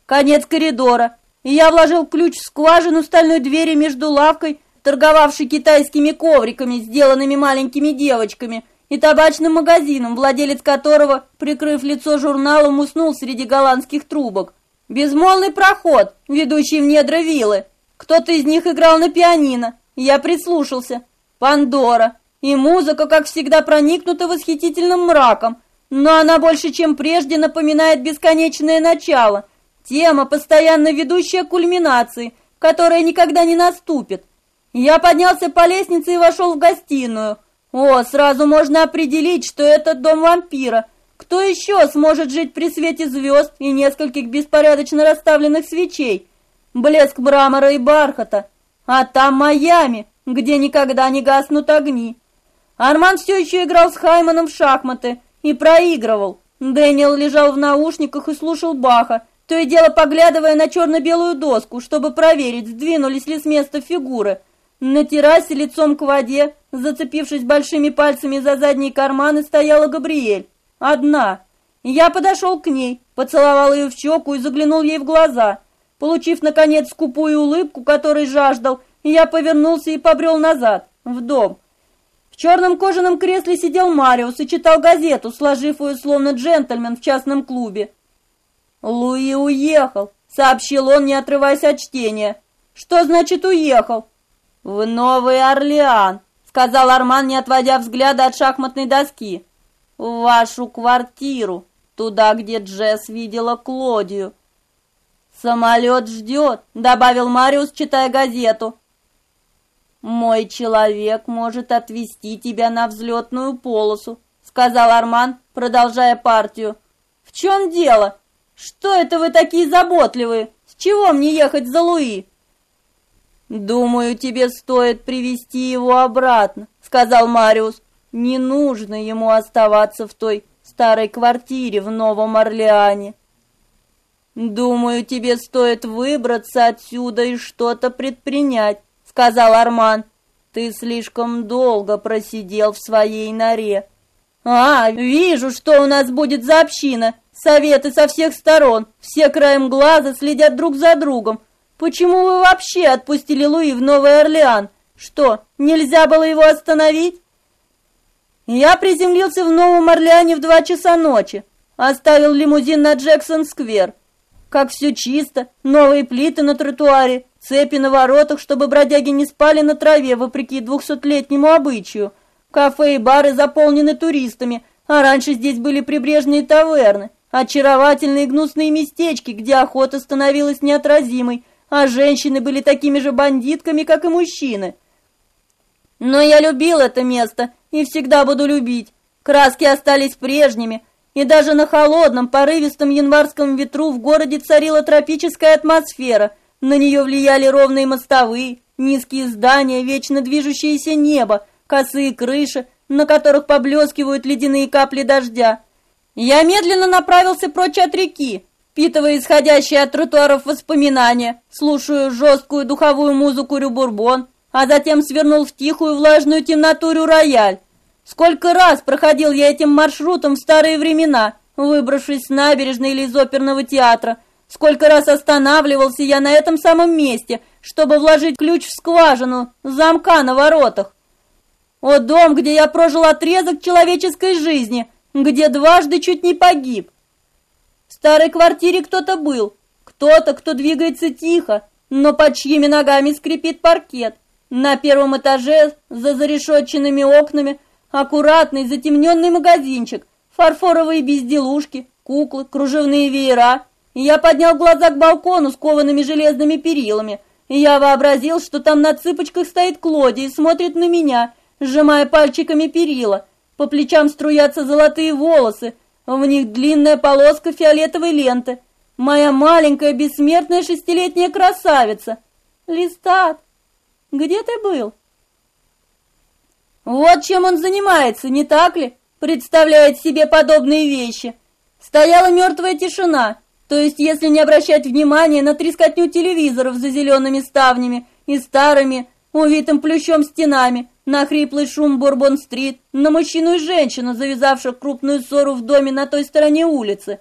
Конец коридора. И я вложил ключ в скважину стальной двери между лавкой, торговавшей китайскими ковриками, сделанными маленькими девочками, и табачным магазином, владелец которого, прикрыв лицо журналом, уснул среди голландских трубок. Безмолвный проход, ведущий в недра виллы. Кто-то из них играл на пианино. Я прислушался. Пандора. И музыка, как всегда, проникнута восхитительным мраком, но она больше, чем прежде, напоминает бесконечное начало. Тема, постоянно ведущая к кульминации, которая никогда не наступит. Я поднялся по лестнице и вошел в гостиную. О, сразу можно определить, что это дом вампира. Кто еще сможет жить при свете звезд и нескольких беспорядочно расставленных свечей? Блеск мрамора и бархата. А там Майами, где никогда не гаснут огни. Арман все еще играл с Хайманом в шахматы и проигрывал. Дэниел лежал в наушниках и слушал Баха, то и дело поглядывая на черно-белую доску, чтобы проверить, сдвинулись ли с места фигуры. На террасе лицом к воде, зацепившись большими пальцами за задние карманы, стояла Габриэль. Одна. Я подошел к ней, поцеловал ее в щеку и заглянул ей в глаза. Получив, наконец, скупую улыбку, которой жаждал, я повернулся и побрел назад, в дом. В черном кожаном кресле сидел Мариус и читал газету, сложив ее словно джентльмен в частном клубе. «Луи уехал», — сообщил он, не отрываясь от чтения. «Что значит уехал?» «В Новый Орлеан», — сказал Арман, не отводя взгляда от шахматной доски. «В вашу квартиру, туда, где Джесс видела Клодию». «Самолет ждет», — добавил Мариус, читая газету. «Мой человек может отвезти тебя на взлетную полосу», — сказал Арман, продолжая партию. «В чем дело? Что это вы такие заботливые? С чего мне ехать за Луи?» «Думаю, тебе стоит привести его обратно», — сказал Мариус. «Не нужно ему оставаться в той старой квартире в Новом Орлеане». «Думаю, тебе стоит выбраться отсюда и что-то предпринять», — сказал Арман. «Ты слишком долго просидел в своей норе». «А, вижу, что у нас будет за община. Советы со всех сторон, все краем глаза следят друг за другом. Почему вы вообще отпустили Луи в Новый Орлеан? Что, нельзя было его остановить? Я приземлился в Новом Орлеане в два часа ночи. Оставил лимузин на Джексон-сквер. Как все чисто, новые плиты на тротуаре, цепи на воротах, чтобы бродяги не спали на траве, вопреки двухсотлетнему обычаю. Кафе и бары заполнены туристами, а раньше здесь были прибрежные таверны, очаровательные гнусные местечки, где охота становилась неотразимой, а женщины были такими же бандитками, как и мужчины. Но я любил это место и всегда буду любить. Краски остались прежними, и даже на холодном, порывистом январском ветру в городе царила тропическая атмосфера. На нее влияли ровные мостовые, низкие здания, вечно движущееся небо, косые крыши, на которых поблескивают ледяные капли дождя. Я медленно направился прочь от реки, впитывая исходящие от тротуаров воспоминания, слушаю жесткую духовую музыку Рюбурбон, а затем свернул в тихую влажную темноту Рю-Рояль. Сколько раз проходил я этим маршрутом в старые времена, выбравшись с набережной или из оперного театра. Сколько раз останавливался я на этом самом месте, чтобы вложить ключ в скважину замка на воротах. О, дом, где я прожил отрезок человеческой жизни, где дважды чуть не погиб. В старой квартире кто-то был, кто-то, кто двигается тихо, но под чьими ногами скрипит паркет. На первом этаже, за зарешетченными окнами, аккуратный затемненный магазинчик, фарфоровые безделушки, куклы, кружевные веера. Я поднял глаза к балкону с коваными железными перилами. Я вообразил, что там на цыпочках стоит Клоди и смотрит на меня, сжимая пальчиками перила. По плечам струятся золотые волосы, в них длинная полоска фиолетовой ленты. Моя маленькая бессмертная шестилетняя красавица. Листат, где ты был? Вот чем он занимается, не так ли? представляет себе подобные вещи. Стояла мертвая тишина, то есть если не обращать внимания на трескотню телевизоров за зелеными ставнями и старыми, увитым плющом стенами, на хриплый шум Бурбон-стрит, на мужчину и женщину, завязавших крупную ссору в доме на той стороне улицы.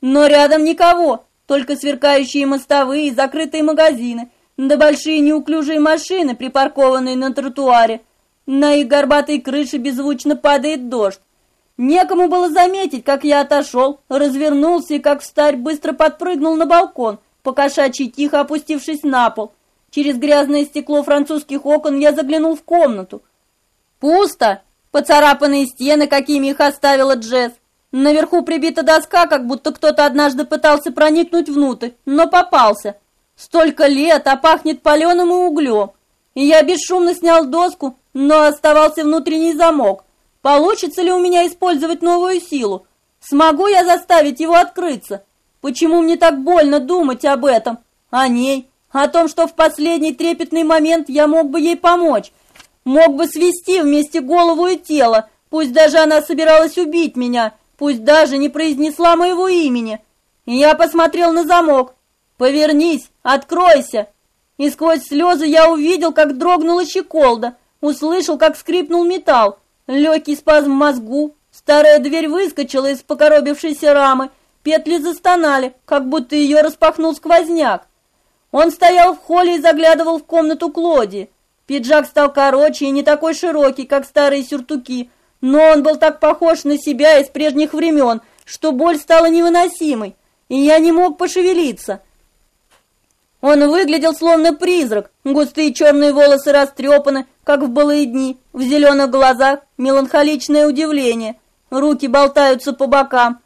Но рядом никого, только сверкающие мостовые и закрытые магазины, да большие неуклюжие машины, припаркованные на тротуаре. На их горбатой крыше беззвучно падает дождь. Некому было заметить, как я отошел, развернулся и, как встарь, быстро подпрыгнул на балкон, покошачьи тихо опустившись на пол. Через грязное стекло французских окон я заглянул в комнату. Пусто, поцарапанные стены, какими их оставила Джесс. Наверху прибита доска, как будто кто-то однажды пытался проникнуть внутрь, но попался. Столько лет, а пахнет паленым и углем. И я бесшумно снял доску, но оставался внутренний замок. Получится ли у меня использовать новую силу? Смогу я заставить его открыться? Почему мне так больно думать об этом? О ней? О том, что в последний трепетный момент я мог бы ей помочь? Мог бы свести вместе голову и тело, пусть даже она собиралась убить меня, пусть даже не произнесла моего имени. И я посмотрел на замок. «Повернись, откройся!» И сквозь слезы я увидел, как дрогнула щеколда, услышал, как скрипнул металл. Легкий спазм в мозгу, старая дверь выскочила из покоробившейся рамы, петли застонали, как будто ее распахнул сквозняк. Он стоял в холле и заглядывал в комнату Клоди. Пиджак стал короче и не такой широкий, как старые сюртуки, но он был так похож на себя из прежних времен, что боль стала невыносимой, и я не мог пошевелиться. Он выглядел словно призрак, густые черные волосы растрепаны, как в былые дни, в зеленых глазах меланхоличное удивление, руки болтаются по бокам.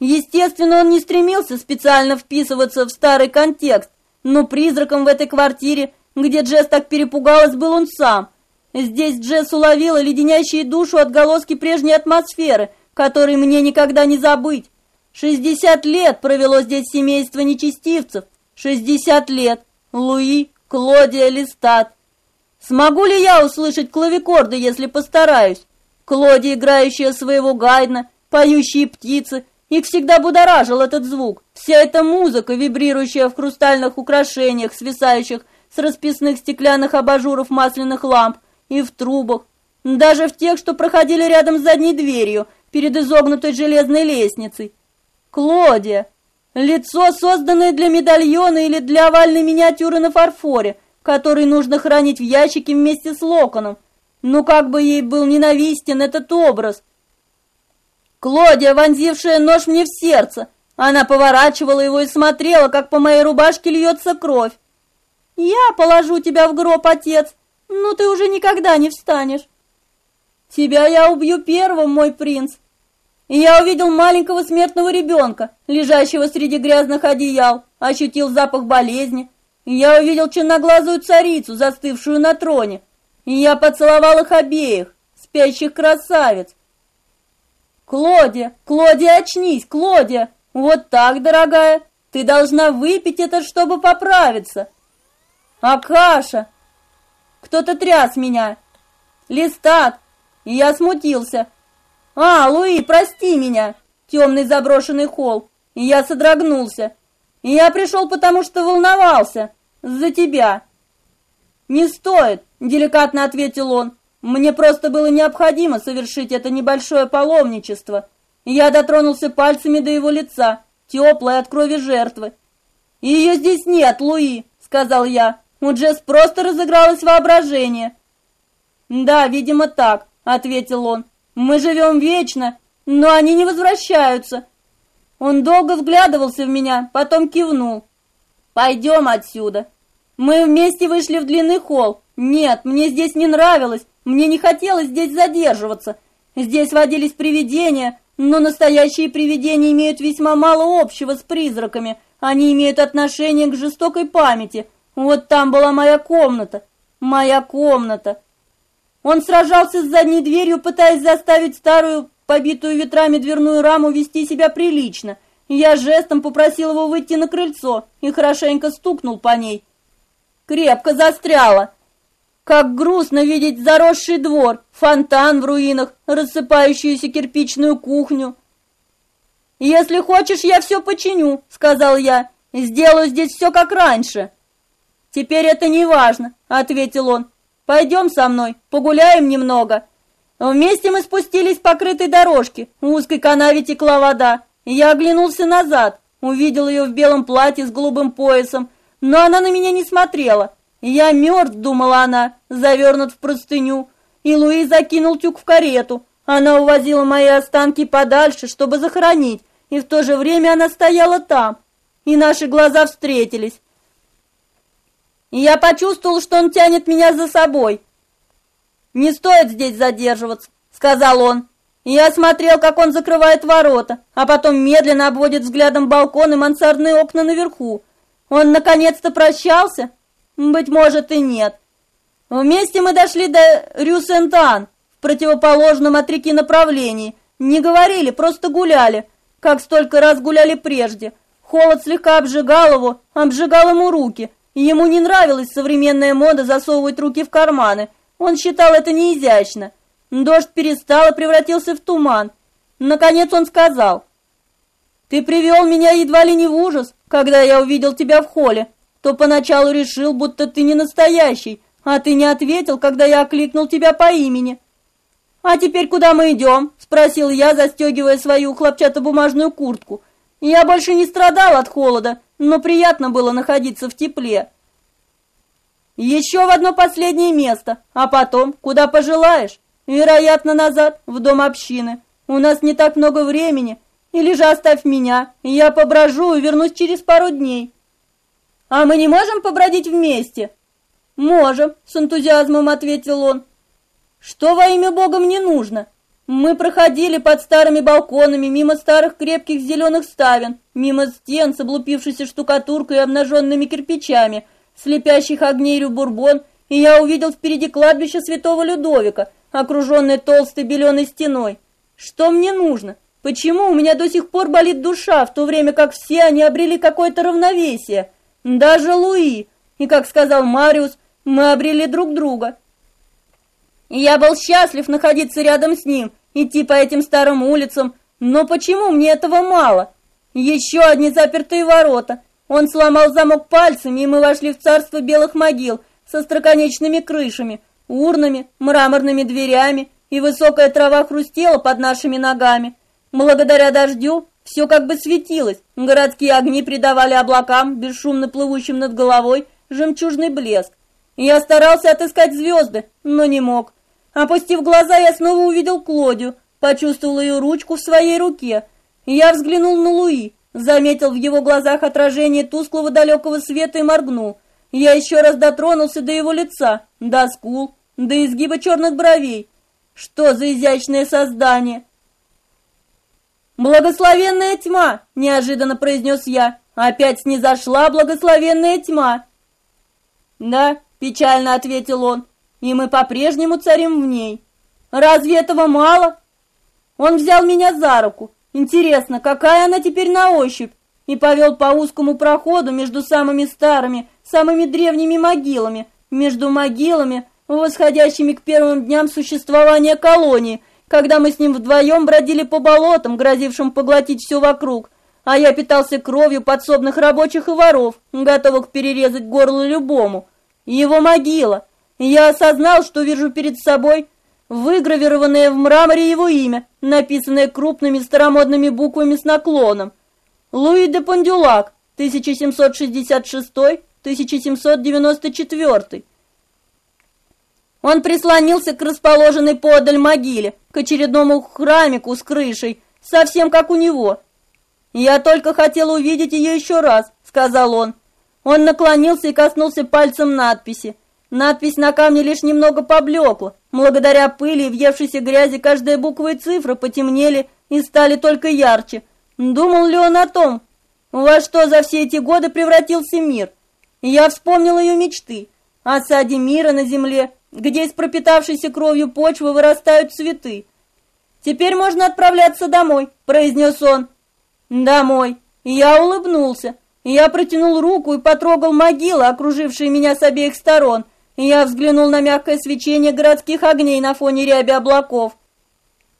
Естественно, он не стремился специально вписываться в старый контекст, но призраком в этой квартире, где Джесс так перепугалась, был он сам. Здесь Джесс уловила леденящие душу отголоски прежней атмосферы, которой мне никогда не забыть. Шестьдесят лет провело здесь семейство нечестивцев, шестьдесят лет. Луи, Клодия, Листат. Смогу ли я услышать клавикорды, если постараюсь? Клодия, играющая своего Гайдна, поющие птицы. Их всегда будоражил этот звук. Вся эта музыка, вибрирующая в хрустальных украшениях, свисающих с расписных стеклянных абажуров масляных ламп и в трубах. Даже в тех, что проходили рядом с задней дверью, перед изогнутой железной лестницей. Клодия. Лицо, созданное для медальона или для овальной миниатюры на фарфоре, который нужно хранить в ящике вместе с локоном. Ну как бы ей был ненавистен этот образ. Клодия, вонзившая нож мне в сердце, она поворачивала его и смотрела, как по моей рубашке льется кровь. «Я положу тебя в гроб, отец, но ты уже никогда не встанешь». «Тебя я убью первым, мой принц», и я увидел маленького смертного ребенка, лежащего среди грязных одеял, ощутил запах болезни. И я увидел черноглазую царицу, застывшую на троне. И я поцеловал их обеих, спящих красавиц. Клодия, Клодия, очнись, Клодия! Вот так, дорогая, ты должна выпить это, чтобы поправиться. Акаша! Кто-то тряс меня. Листат! И я смутился. «А, Луи, прости меня!» Темный заброшенный холл. Я содрогнулся. Я пришел, потому что волновался. За тебя. «Не стоит», — деликатно ответил он. «Мне просто было необходимо совершить это небольшое паломничество». Я дотронулся пальцами до его лица, теплое от крови жертвы. «Ее здесь нет, Луи», — сказал я. У Джесс просто разыгралось воображение. «Да, видимо, так», — ответил он. Мы живем вечно, но они не возвращаются. Он долго вглядывался в меня, потом кивнул. Пойдем отсюда. Мы вместе вышли в длинный холл. Нет, мне здесь не нравилось, мне не хотелось здесь задерживаться. Здесь водились привидения, но настоящие привидения имеют весьма мало общего с призраками. Они имеют отношение к жестокой памяти. Вот там была моя комната. Моя комната. Он сражался с задней дверью, пытаясь заставить старую, побитую ветрами дверную раму вести себя прилично. Я жестом попросил его выйти на крыльцо и хорошенько стукнул по ней. Крепко застряла. Как грустно видеть заросший двор, фонтан в руинах, рассыпающуюся кирпичную кухню. «Если хочешь, я все починю», — сказал я. «Сделаю здесь все как раньше». «Теперь это не важно», — ответил он. «Пойдем со мной, погуляем немного». Вместе мы спустились по крытой дорожке, в узкой канаве текла вода. Я оглянулся назад, увидел ее в белом платье с голубым поясом, но она на меня не смотрела. Я мертв, думала она, завернут в простыню. И Луи закинул тюк в карету. Она увозила мои останки подальше, чтобы захоронить, и в то же время она стояла там. И наши глаза встретились. И я почувствовал, что он тянет меня за собой. «Не стоит здесь задерживаться», — сказал он. И я смотрел, как он закрывает ворота, а потом медленно обводит взглядом балкон и мансардные окна наверху. Он наконец-то прощался? Быть может и нет. Вместе мы дошли до Рю-Сент-Ан, в противоположном от реки направлении. Не говорили, просто гуляли, как столько раз гуляли прежде. Холод слегка обжигал его, обжигал ему руки, ему не нравилась современная мода засовывать руки в карманы. Он считал это неизящно. Дождь перестал и превратился в туман. Наконец он сказал, «Ты привел меня едва ли не в ужас, когда я увидел тебя в холле. То поначалу решил, будто ты не настоящий, а ты не ответил, когда я окликнул тебя по имени». «А теперь куда мы идем?» – спросил я, застегивая свою хлопчатобумажную куртку. Я больше не страдал от холода, но приятно было находиться в тепле. Еще в одно последнее место, а потом куда пожелаешь. Вероятно, назад, в дом общины. У нас не так много времени. Или же оставь меня, я поброжу и вернусь через пару дней. А мы не можем побродить вместе? Можем, с энтузиазмом ответил он. Что во имя Бога мне нужно? Мы проходили под старыми балконами, мимо старых крепких зеленых ставен, мимо стен с облупившейся штукатуркой и обнаженными кирпичами – слепящих огней Рюбурбон, и я увидел впереди кладбище святого Людовика, окруженное толстой беленой стеной. Что мне нужно? Почему у меня до сих пор болит душа, в то время как все они обрели какое-то равновесие? Даже Луи. И, как сказал Мариус, мы обрели друг друга. И я был счастлив находиться рядом с ним, идти по этим старым улицам, но почему мне этого мало? Еще одни запертые ворота, он сломал замок пальцами, и мы вошли в царство белых могил со строконечными крышами, урнами, мраморными дверями, и высокая трава хрустела под нашими ногами. Благодаря дождю все как бы светилось, городские огни придавали облакам, бесшумно плывущим над головой, жемчужный блеск. Я старался отыскать звезды, но не мог. Опустив глаза, я снова увидел Клодию, почувствовал ее ручку в своей руке. Я взглянул на Луи, Заметил в его глазах отражение тусклого далекого света и моргнул. Я еще раз дотронулся до его лица, до скул, до изгиба черных бровей. Что за изящное создание! «Благословенная тьма!» – неожиданно произнес я. «Опять снизошла благословенная тьма!» «Да», – печально ответил он, – «и мы по-прежнему царим в ней. Разве этого мало?» Он взял меня за руку, Интересно, какая она теперь на ощупь? И повел по узкому проходу между самыми старыми, самыми древними могилами, между могилами, восходящими к первым дням существования колонии, когда мы с ним вдвоем бродили по болотам, грозившим поглотить все вокруг, а я питался кровью подсобных рабочих и воров, готовых перерезать горло любому. Его могила. Я осознал, что вижу перед собой выгравированное в мраморе его имя, написанное крупными старомодными буквами с наклоном. Луи де Пондюлак, 1766-1794. Он прислонился к расположенной подаль могиле, к очередному храмику с крышей, совсем как у него. «Я только хотел увидеть ее еще раз», — сказал он. Он наклонился и коснулся пальцем надписи. Надпись на камне лишь немного поблекла. Благодаря пыли и въевшейся грязи каждая буква и цифра потемнели и стали только ярче. Думал ли он о том, во что за все эти годы превратился мир? Я вспомнил ее мечты. О саде мира на земле, где из пропитавшейся кровью почвы вырастают цветы. «Теперь можно отправляться домой», — произнес он. «Домой». Я улыбнулся. Я протянул руку и потрогал могилы, окружившие меня с обеих сторон — Я взглянул на мягкое свечение городских огней на фоне ряби облаков.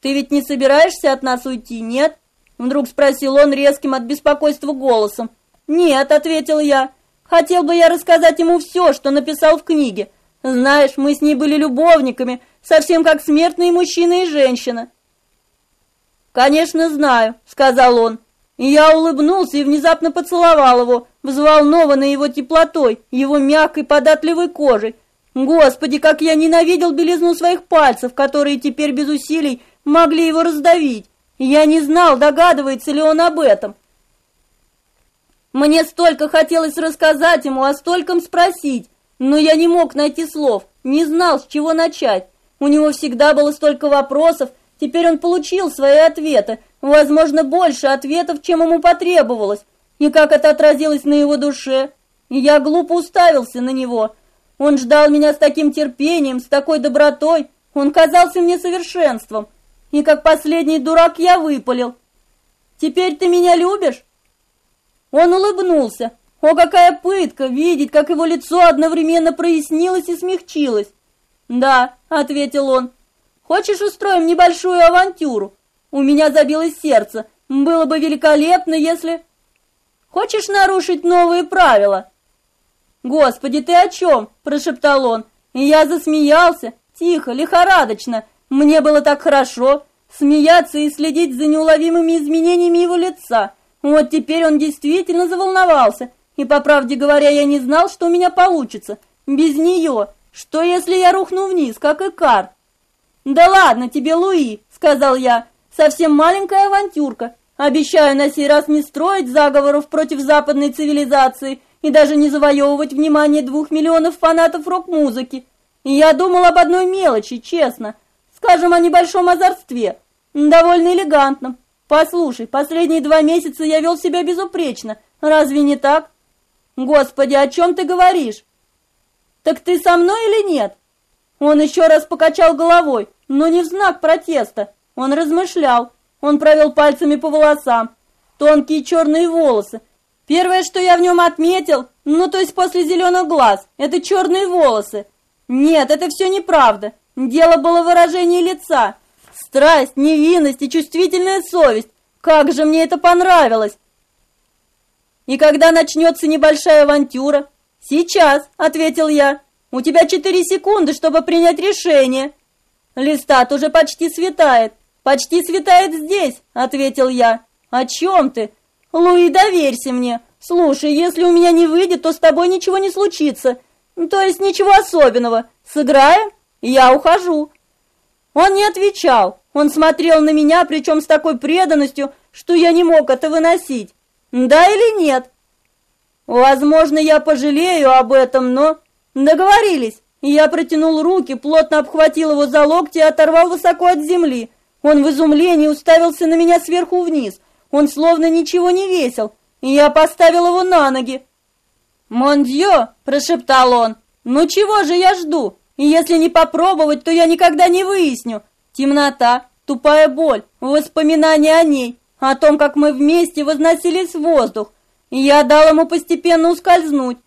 «Ты ведь не собираешься от нас уйти, нет?» Вдруг спросил он резким от беспокойства голосом. «Нет», — ответил я. «Хотел бы я рассказать ему все, что написал в книге. Знаешь, мы с ней были любовниками, совсем как смертные мужчина и женщина». «Конечно, знаю», — сказал он. Я улыбнулся и внезапно поцеловал его, взволнованный его теплотой, его мягкой податливой кожей. Господи, как я ненавидел белизну своих пальцев, которые теперь без усилий могли его раздавить. Я не знал, догадывается ли он об этом. Мне столько хотелось рассказать ему, а стольком спросить, но я не мог найти слов, не знал, с чего начать. У него всегда было столько вопросов, теперь он получил свои ответы, возможно, больше ответов, чем ему потребовалось, и как это отразилось на его душе. я глупо уставился на него. Он ждал меня с таким терпением, с такой добротой, он казался мне совершенством. И как последний дурак я выпалил. «Теперь ты меня любишь?» Он улыбнулся. О, какая пытка видеть, как его лицо одновременно прояснилось и смягчилось. «Да», — ответил он. «Хочешь, устроим небольшую авантюру? У меня забилось сердце. Было бы великолепно, если...» «Хочешь нарушить новые правила?» «Господи, ты о чем?» – прошептал он. И я засмеялся, тихо, лихорадочно. Мне было так хорошо смеяться и следить за неуловимыми изменениями его лица. Вот теперь он действительно заволновался. И, по правде говоря, я не знал, что у меня получится. Без нее. Что, если я рухну вниз, как Икар? «Да ладно тебе, Луи», — сказал я. «Совсем маленькая авантюрка. Обещаю на сей раз не строить заговоров против западной цивилизации и даже не завоевывать внимание двух миллионов фанатов рок-музыки. И я думал об одной мелочи, честно. Скажем, о небольшом озорстве. Довольно элегантном. Послушай, последние два месяца я вел себя безупречно. Разве не так? Господи, о чем ты говоришь? Так ты со мной или нет? Он еще раз покачал головой, но не в знак протеста. Он размышлял. Он провел пальцами по волосам. Тонкие черные волосы, Первое, что я в нем отметил, ну то есть после зеленых глаз, это черные волосы. Нет, это все неправда. Дело было в выражении лица. Страсть, невинность и чувствительная совесть. Как же мне это понравилось! И когда начнется небольшая авантюра? Сейчас, ответил я. У тебя четыре секунды, чтобы принять решение. Листат уже почти светает. Почти светает здесь, ответил я. О чем ты? «Луи, доверься мне. Слушай, если у меня не выйдет, то с тобой ничего не случится. То есть ничего особенного. Сыграем? Я ухожу». Он не отвечал. Он смотрел на меня, причем с такой преданностью, что я не мог это выносить. Да или нет? Возможно, я пожалею об этом, но... Договорились. Я протянул руки, плотно обхватил его за локти и оторвал высоко от земли. Он в изумлении уставился на меня сверху вниз – он словно ничего не весил, и я поставил его на ноги. «Мондьё!» – прошептал он. «Ну чего же я жду? И если не попробовать, то я никогда не выясню. Темнота, тупая боль, воспоминания о ней, о том, как мы вместе возносились в воздух. И я дал ему постепенно ускользнуть.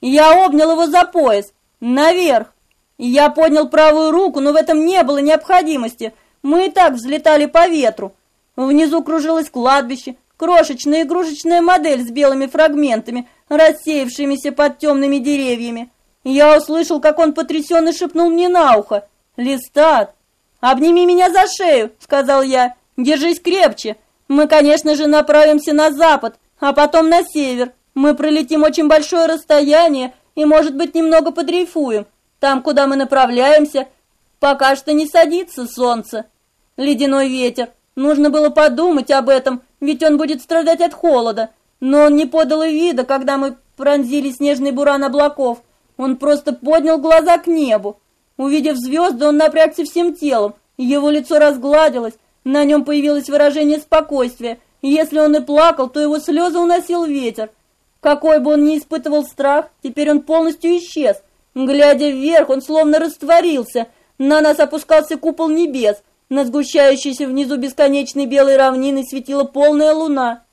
Я обнял его за пояс, наверх. Я поднял правую руку, но в этом не было необходимости. Мы и так взлетали по ветру. Внизу кружилось кладбище, крошечная игрушечная модель с белыми фрагментами, рассеявшимися под темными деревьями. Я услышал, как он потрясенно шепнул мне на ухо. «Листат!» «Обними меня за шею!» — сказал я. «Держись крепче! Мы, конечно же, направимся на запад, а потом на север. Мы пролетим очень большое расстояние и, может быть, немного подрейфуем. Там, куда мы направляемся, пока что не садится солнце. Ледяной ветер, Нужно было подумать об этом, ведь он будет страдать от холода. Но он не подал и вида, когда мы пронзили снежный буран облаков. Он просто поднял глаза к небу. Увидев звезды, он напрягся всем телом. Его лицо разгладилось, на нем появилось выражение спокойствия. Если он и плакал, то его слезы уносил ветер. Какой бы он ни испытывал страх, теперь он полностью исчез. Глядя вверх, он словно растворился. На нас опускался купол небес – на сгущающейся внизу бесконечной белой равнины светила полная луна.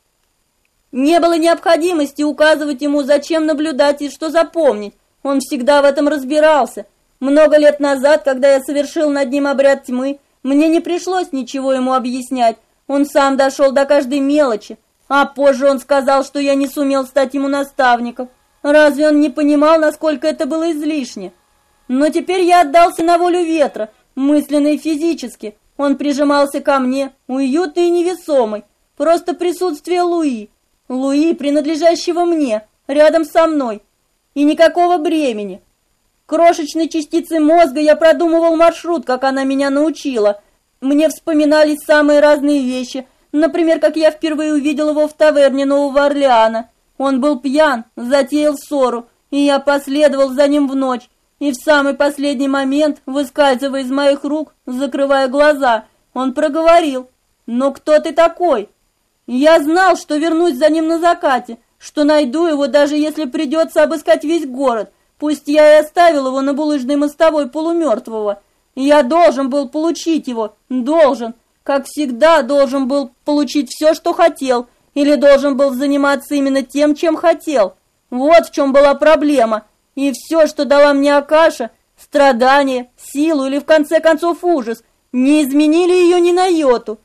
Не было необходимости указывать ему, зачем наблюдать и что запомнить. Он всегда в этом разбирался. Много лет назад, когда я совершил над ним обряд тьмы, мне не пришлось ничего ему объяснять. Он сам дошел до каждой мелочи. А позже он сказал, что я не сумел стать ему наставником. Разве он не понимал, насколько это было излишне? Но теперь я отдался на волю ветра, мысленно и физически. Он прижимался ко мне, уютный и невесомый. Просто присутствие Луи. Луи, принадлежащего мне, рядом со мной. И никакого бремени. Крошечной частицы мозга я продумывал маршрут, как она меня научила. Мне вспоминались самые разные вещи. Например, как я впервые увидел его в таверне Нового Орлеана. Он был пьян, затеял ссору, и я последовал за ним в ночь. И в самый последний момент, выскальзывая из моих рук, закрывая глаза, он проговорил. «Но кто ты такой?» Я знал, что вернусь за ним на закате, что найду его, даже если придется обыскать весь город. Пусть я и оставил его на булыжной мостовой полумертвого. Я должен был получить его, должен, как всегда должен был получить все, что хотел, или должен был заниматься именно тем, чем хотел. Вот в чем была проблема. И все, что дала мне Акаша, страдание, силу или в конце концов ужас, не изменили ее ни на йоту.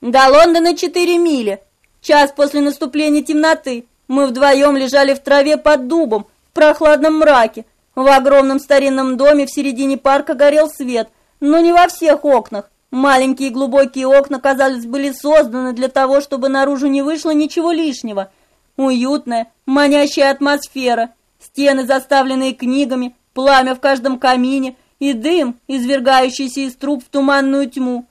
До Лондона четыре мили. Час после наступления темноты. Мы вдвоем лежали в траве под дубом, в прохладном мраке. В огромном старинном доме в середине парка горел свет, но не во всех окнах. Маленькие глубокие окна, казалось, были созданы для того, чтобы наружу не вышло ничего лишнего. Уютная, манящая атмосфера, стены, заставленные книгами, пламя в каждом камине и дым, извергающийся из труб в туманную тьму.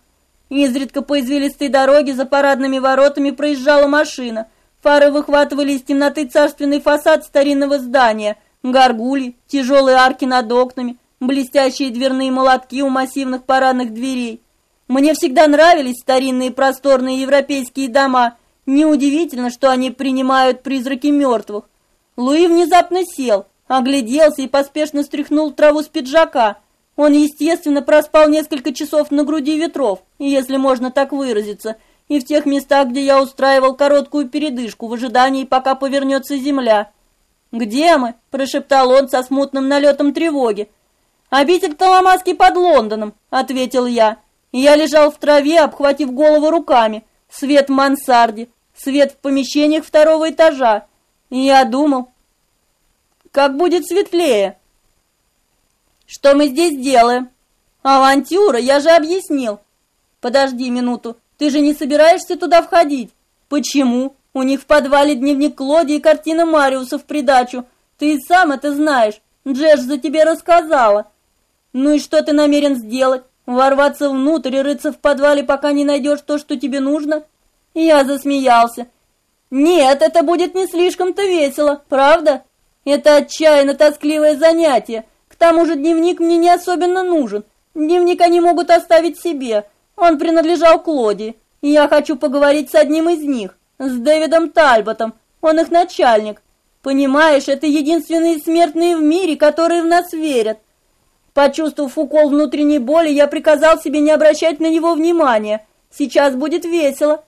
Изредка по извилистой дороге за парадными воротами проезжала машина. Фары выхватывали из темноты царственный фасад старинного здания, горгули, тяжелые арки над окнами, блестящие дверные молотки у массивных парадных дверей. Мне всегда нравились старинные просторные европейские дома. Неудивительно, что они принимают призраки мертвых. Луи внезапно сел, огляделся и поспешно стряхнул траву с пиджака. Он, естественно, проспал несколько часов на груди ветров, если можно так выразиться, и в тех местах, где я устраивал короткую передышку в ожидании, пока повернется земля. «Где мы?» – прошептал он со смутным налетом тревоги. «Обитель Таламаски под Лондоном», – ответил я. Я лежал в траве, обхватив голову руками. Свет в мансарде, свет в помещениях второго этажа. Я думал, как будет светлее. Что мы здесь делаем? Авантюра, я же объяснил. Подожди минуту, ты же не собираешься туда входить? Почему? У них в подвале дневник Клоди и картина Мариуса в придачу. Ты и сам это знаешь. Джеш за тебе рассказала. Ну и что ты намерен сделать? Ворваться внутрь и рыться в подвале, пока не найдешь то, что тебе нужно? Я засмеялся. Нет, это будет не слишком-то весело, правда? Это отчаянно тоскливое занятие. К тому же дневник мне не особенно нужен. Дневник они могут оставить себе. Он принадлежал Клоди. Я хочу поговорить с одним из них, с Дэвидом Тальботом. Он их начальник. Понимаешь, это единственные смертные в мире, которые в нас верят. Почувствовав укол внутренней боли, я приказал себе не обращать на него внимания. Сейчас будет весело.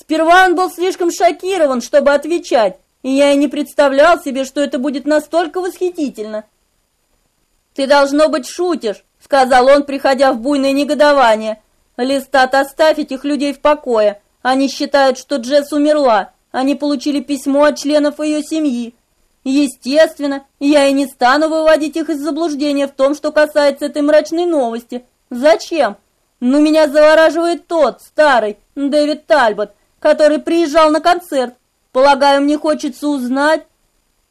Сперва он был слишком шокирован, чтобы отвечать, и я и не представлял себе, что это будет настолько восхитительно. «Ты, должно быть, шутишь», — сказал он, приходя в буйное негодование. «Листат, оставь этих людей в покое. Они считают, что Джесс умерла. Они получили письмо от членов ее семьи. Естественно, я и не стану выводить их из заблуждения в том, что касается этой мрачной новости. Зачем? Ну, меня завораживает тот, старый, Дэвид Тальбот, который приезжал на концерт. Полагаю, мне хочется узнать.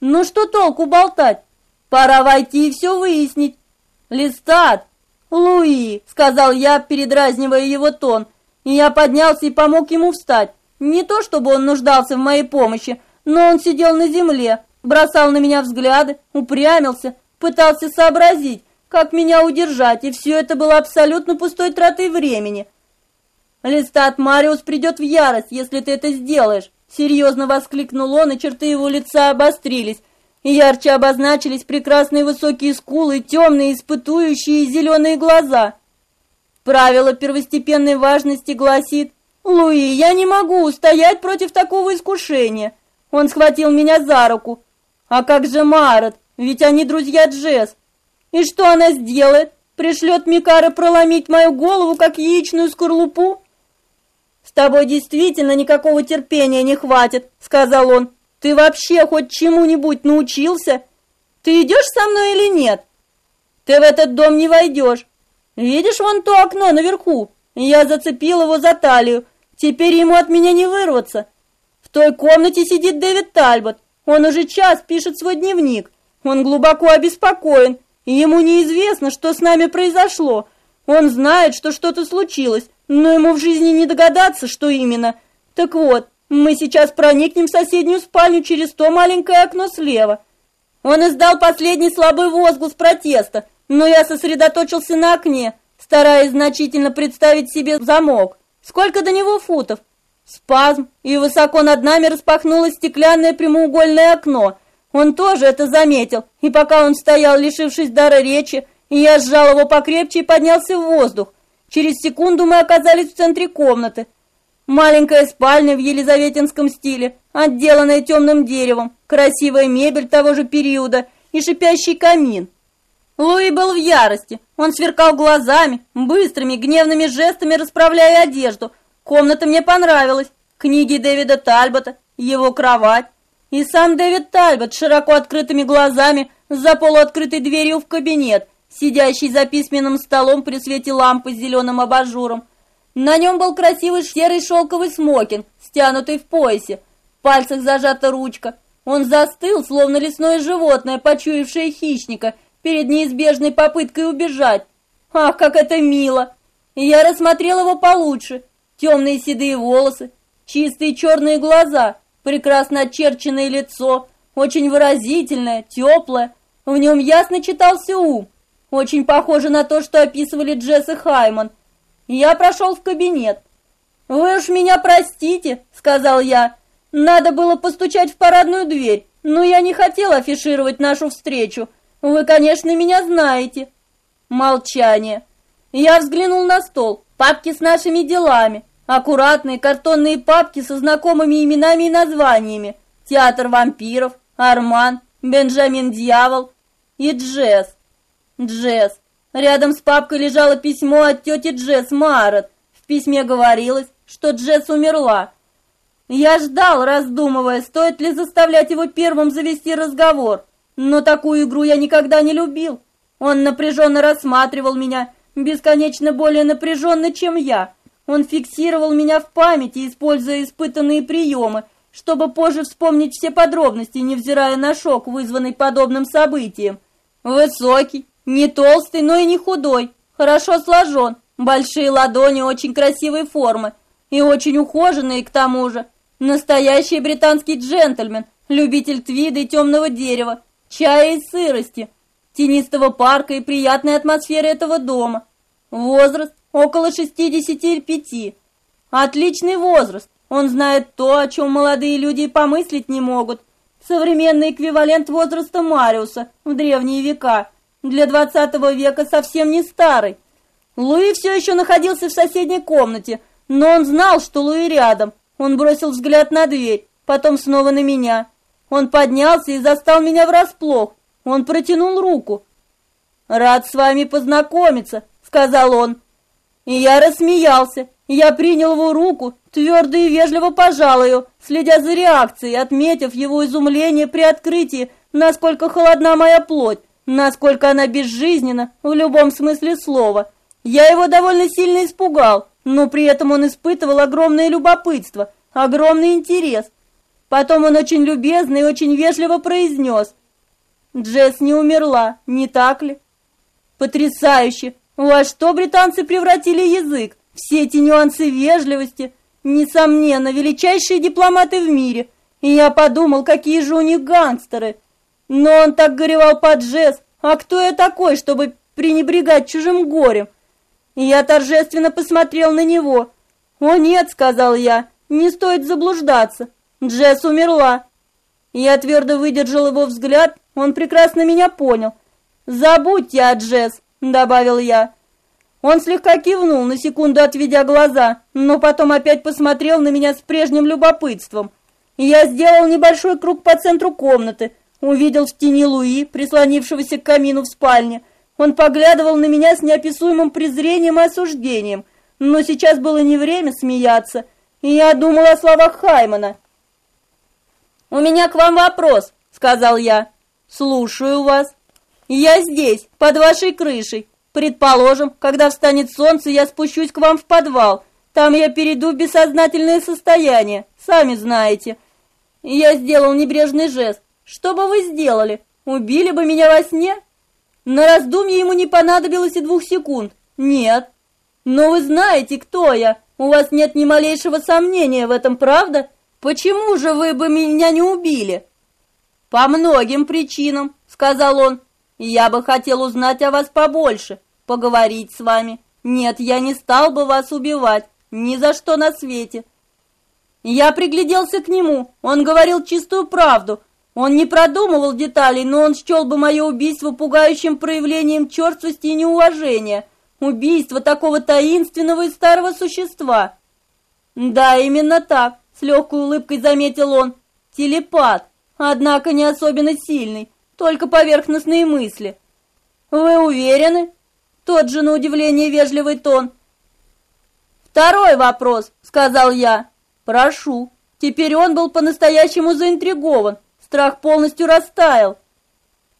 Ну, что толку болтать? Пора войти и все выяснить. Листат! Луи, сказал я, передразнивая его тон, и я поднялся и помог ему встать. Не то, чтобы он нуждался в моей помощи, но он сидел на земле, бросал на меня взгляды, упрямился, пытался сообразить, как меня удержать, и все это было абсолютно пустой тратой времени. «Листат Мариус придет в ярость, если ты это сделаешь!» Серьезно воскликнул он, и черты его лица обострились, и ярче обозначились прекрасные высокие скулы, темные, испытующие зеленые глаза. Правило первостепенной важности гласит, «Луи, я не могу устоять против такого искушения!» Он схватил меня за руку, А как же Марот? Ведь они друзья Джесс. И что она сделает? Пришлет Микара проломить мою голову, как яичную скорлупу? С тобой действительно никакого терпения не хватит, сказал он. Ты вообще хоть чему-нибудь научился? Ты идешь со мной или нет? Ты в этот дом не войдешь. Видишь вон то окно наверху? Я зацепил его за талию. Теперь ему от меня не вырваться. В той комнате сидит Дэвид Тальбот. Он уже час пишет свой дневник. Он глубоко обеспокоен, ему неизвестно, что с нами произошло. Он знает, что что-то случилось, но ему в жизни не догадаться, что именно. Так вот, мы сейчас проникнем в соседнюю спальню через то маленькое окно слева. Он издал последний слабый возглас протеста, но я сосредоточился на окне, стараясь значительно представить себе замок. Сколько до него футов? Спазм, и высоко над нами распахнулось стеклянное прямоугольное окно. Он тоже это заметил, и пока он стоял, лишившись дара речи, я сжал его покрепче и поднялся в воздух. Через секунду мы оказались в центре комнаты. Маленькая спальня в елизаветинском стиле, отделанная темным деревом, красивая мебель того же периода и шипящий камин. Луи был в ярости. Он сверкал глазами, быстрыми, гневными жестами расправляя одежду. Комната мне понравилась. Книги Дэвида Тальбота, его кровать. И сам Дэвид Тальбот широко открытыми глазами за полуоткрытой дверью в кабинет, сидящий за письменным столом при свете лампы с зеленым абажуром. На нем был красивый серый шелковый смокинг, стянутый в поясе. В пальцах зажата ручка. Он застыл, словно лесное животное, почуявшее хищника, перед неизбежной попыткой убежать. Ах, как это мило! я рассмотрел его получше. Темные седые волосы, чистые черные глаза, прекрасно очерченное лицо, очень выразительное, теплое. В нем ясно читался ум. Очень похоже на то, что описывали Джесс и Хайман. Я прошел в кабинет. «Вы уж меня простите», — сказал я. «Надо было постучать в парадную дверь, но я не хотел афишировать нашу встречу. Вы, конечно, меня знаете». Молчание. Я взглянул на стол, папки с нашими делами, аккуратные картонные папки со знакомыми именами и названиями. Театр вампиров, Арман, Бенджамин Дьявол и Джесс. Джесс. Рядом с папкой лежало письмо от тети Джесс Марот. В письме говорилось, что Джесс умерла. Я ждал, раздумывая, стоит ли заставлять его первым завести разговор. Но такую игру я никогда не любил. Он напряженно рассматривал меня, бесконечно более напряженно, чем я. Он фиксировал меня в памяти, используя испытанные приемы, чтобы позже вспомнить все подробности, невзирая на шок, вызванный подобным событием. Высокий, не толстый, но и не худой, хорошо сложен, большие ладони очень красивой формы и очень ухоженные к тому же. Настоящий британский джентльмен, любитель твида и темного дерева, чая и сырости, тенистого парка и приятной атмосферы этого дома. Возраст около 65. Отличный возраст. Он знает то, о чем молодые люди и помыслить не могут. Современный эквивалент возраста Мариуса в древние века – для двадцатого века совсем не старый. Луи все еще находился в соседней комнате, но он знал, что Луи рядом. Он бросил взгляд на дверь, потом снова на меня. Он поднялся и застал меня врасплох. Он протянул руку. «Рад с вами познакомиться», — сказал он. И я рассмеялся. Я принял его руку, твердо и вежливо пожал ее, следя за реакцией, отметив его изумление при открытии, насколько холодна моя плоть насколько она безжизненна в любом смысле слова. Я его довольно сильно испугал, но при этом он испытывал огромное любопытство, огромный интерес. Потом он очень любезно и очень вежливо произнес. Джесс не умерла, не так ли? Потрясающе! Во что британцы превратили язык? Все эти нюансы вежливости, несомненно, величайшие дипломаты в мире. И я подумал, какие же у них гангстеры – но он так горевал под Джесс. А кто я такой, чтобы пренебрегать чужим горем? Я торжественно посмотрел на него. «О нет», — сказал я, — «не стоит заблуждаться. Джесс умерла». Я твердо выдержал его взгляд, он прекрасно меня понял. «Забудьте о Джесс», — добавил я. Он слегка кивнул, на секунду отведя глаза, но потом опять посмотрел на меня с прежним любопытством. Я сделал небольшой круг по центру комнаты, Увидел в тени Луи, прислонившегося к камину в спальне. Он поглядывал на меня с неописуемым презрением и осуждением. Но сейчас было не время смеяться, и я думал о словах Хаймана. «У меня к вам вопрос», — сказал я. «Слушаю вас». «Я здесь, под вашей крышей. Предположим, когда встанет солнце, я спущусь к вам в подвал. Там я перейду в бессознательное состояние, сами знаете». Я сделал небрежный жест. «Что бы вы сделали? Убили бы меня во сне?» На раздумье ему не понадобилось и двух секунд. «Нет». «Но вы знаете, кто я. У вас нет ни малейшего сомнения в этом, правда? Почему же вы бы меня не убили?» «По многим причинам», — сказал он. «Я бы хотел узнать о вас побольше, поговорить с вами. Нет, я не стал бы вас убивать, ни за что на свете». Я пригляделся к нему, он говорил чистую правду. Он не продумывал деталей, но он счел бы мое убийство пугающим проявлением черствости и неуважения. Убийство такого таинственного и старого существа. Да, именно так, с легкой улыбкой заметил он. Телепат однако не особенно сильный, только поверхностные мысли. Вы уверены? Тот же на удивление вежливый тон. Второй вопрос, сказал я. Прошу. Теперь он был по-настоящему заинтригован. Страх полностью растаял.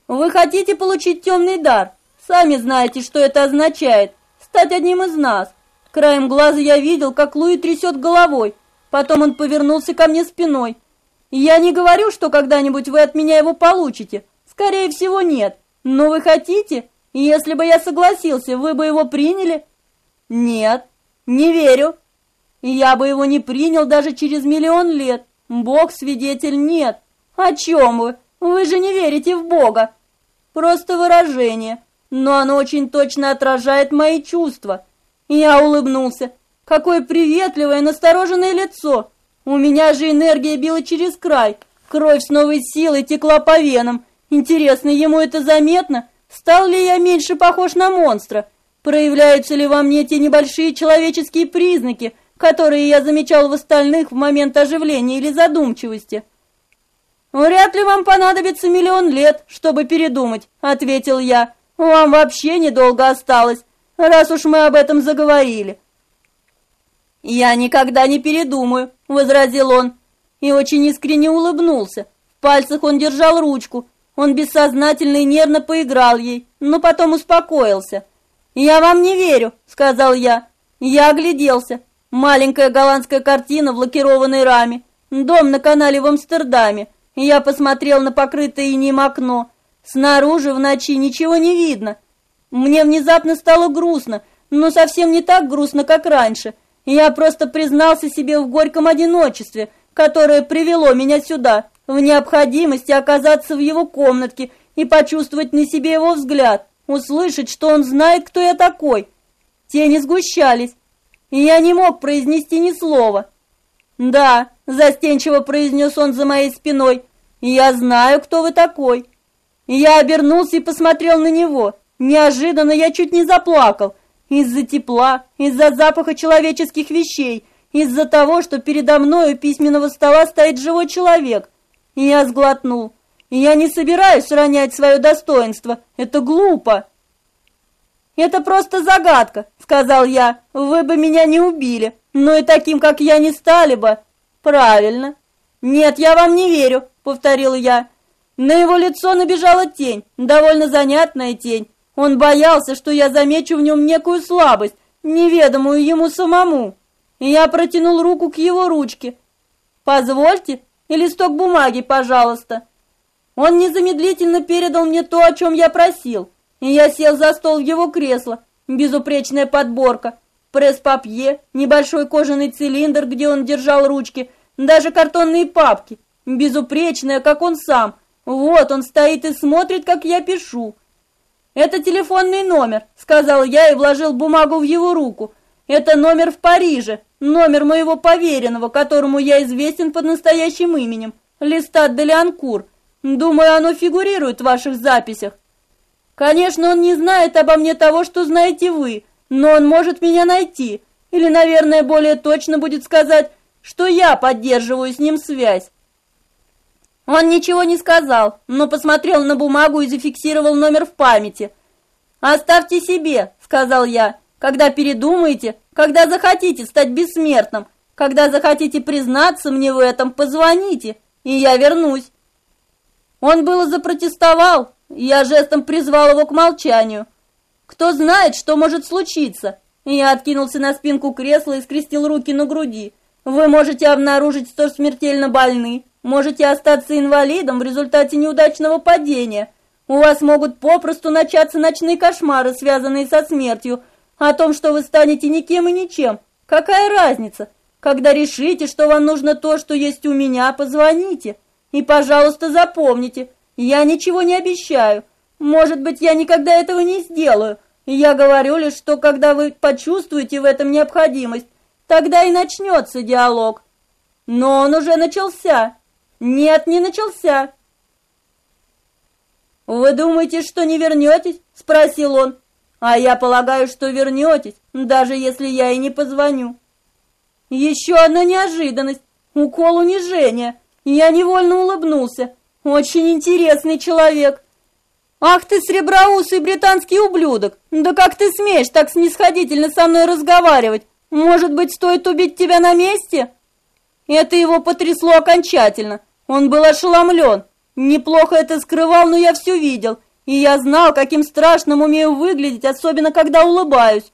Вы хотите получить темный дар? Сами знаете, что это означает. Стать одним из нас. Краем глаза я видел, как Луи трясет головой. Потом он повернулся ко мне спиной. Я не говорю, что когда-нибудь вы от меня его получите. Скорее всего, нет. Но вы хотите? Если бы я согласился, вы бы его приняли? Нет, не верю. Я бы его не принял даже через миллион лет. Бог свидетель нет. О чем вы? Вы же не верите в Бога. Просто выражение, но оно очень точно отражает мои чувства. Я улыбнулся. Какое приветливое, настороженное лицо. У меня же энергия била через край. Кровь с новой силой текла по венам. Интересно, ему это заметно? Стал ли я меньше похож на монстра? Проявляются ли во мне те небольшие человеческие признаки, которые я замечал в остальных в момент оживления или задумчивости? «Вряд ли вам понадобится миллион лет, чтобы передумать», — ответил я. «Вам вообще недолго осталось, раз уж мы об этом заговорили». «Я никогда не передумаю», — возразил он, и очень искренне улыбнулся. В пальцах он держал ручку. Он бессознательно и нервно поиграл ей, но потом успокоился. «Я вам не верю», — сказал я. Я огляделся. Маленькая голландская картина в лакированной раме. Дом на канале в Амстердаме. Я посмотрел на покрытое инеем окно. Снаружи в ночи ничего не видно. Мне внезапно стало грустно, но совсем не так грустно, как раньше — я просто признался себе в горьком одиночестве, которое привело меня сюда, в необходимости оказаться в его комнатке и почувствовать на себе его взгляд, услышать, что он знает, кто я такой. Тени сгущались, и я не мог произнести ни слова. «Да», — застенчиво произнес он за моей спиной, — «я знаю, кто вы такой». Я обернулся и посмотрел на него. Неожиданно я чуть не заплакал. Из-за тепла, из-за запаха человеческих вещей, из-за того, что передо мной у письменного стола стоит живой человек. И я сглотнул. Я не собираюсь ронять свое достоинство. Это глупо. Это просто загадка, сказал я. Вы бы меня не убили, но и таким, как я, не стали бы. Правильно. Нет, я вам не верю, повторил я. На его лицо набежала тень, довольно занятная тень. Он боялся, что я замечу в нем некую слабость, неведомую ему самому. Я протянул руку к его ручке. «Позвольте, и листок бумаги, пожалуйста». Он незамедлительно передал мне то, о чем я просил, и я сел за стол в его кресло. Безупречная подборка, пресс-папье, небольшой кожаный цилиндр, где он держал ручки, даже картонные папки. Безупречная, как он сам. Вот он стоит и смотрит, как я пишу. «Это телефонный номер», — сказал я и вложил бумагу в его руку. «Это номер в Париже, номер моего поверенного, которому я известен под настоящим именем, Листат де Леанкур. Думаю, оно фигурирует в ваших записях». «Конечно, он не знает обо мне того, что знаете вы, но он может меня найти. Или, наверное, более точно будет сказать, что я поддерживаю с ним связь». Он ничего не сказал, но посмотрел на бумагу и зафиксировал номер в памяти. «Оставьте себе», — сказал я, — «когда передумаете, когда захотите стать бессмертным, когда захотите признаться мне в этом, позвоните, и я вернусь». Он было запротестовал, я жестом призвал его к молчанию. Кто знает, что может случиться? Я откинулся на спинку кресла и скрестил руки на груди. Вы можете обнаружить, что смертельно больны, можете остаться инвалидом в результате неудачного падения. У вас могут попросту начаться ночные кошмары, связанные со смертью. О том, что вы станете никем и ничем. Какая разница? Когда решите, что вам нужно то, что есть у меня, позвоните. И, пожалуйста, запомните, я ничего не обещаю. Может быть, я никогда этого не сделаю. Я говорю лишь, что когда вы почувствуете в этом необходимость, тогда и начнется диалог. Но он уже начался. Нет, не начался. «Вы думаете, что не вернетесь?» – спросил он. «А я полагаю, что вернетесь, даже если я и не позвоню». Еще одна неожиданность, укол унижения. Я невольно улыбнулся. Очень интересный человек. Ах ты, среброусый британский ублюдок! Да как ты смеешь так снисходительно со мной разговаривать? Может быть, стоит убить тебя на месте? Это его потрясло окончательно. Он был ошеломлен. Неплохо это скрывал, но я все видел. И я знал, каким страшным умею выглядеть, особенно когда улыбаюсь.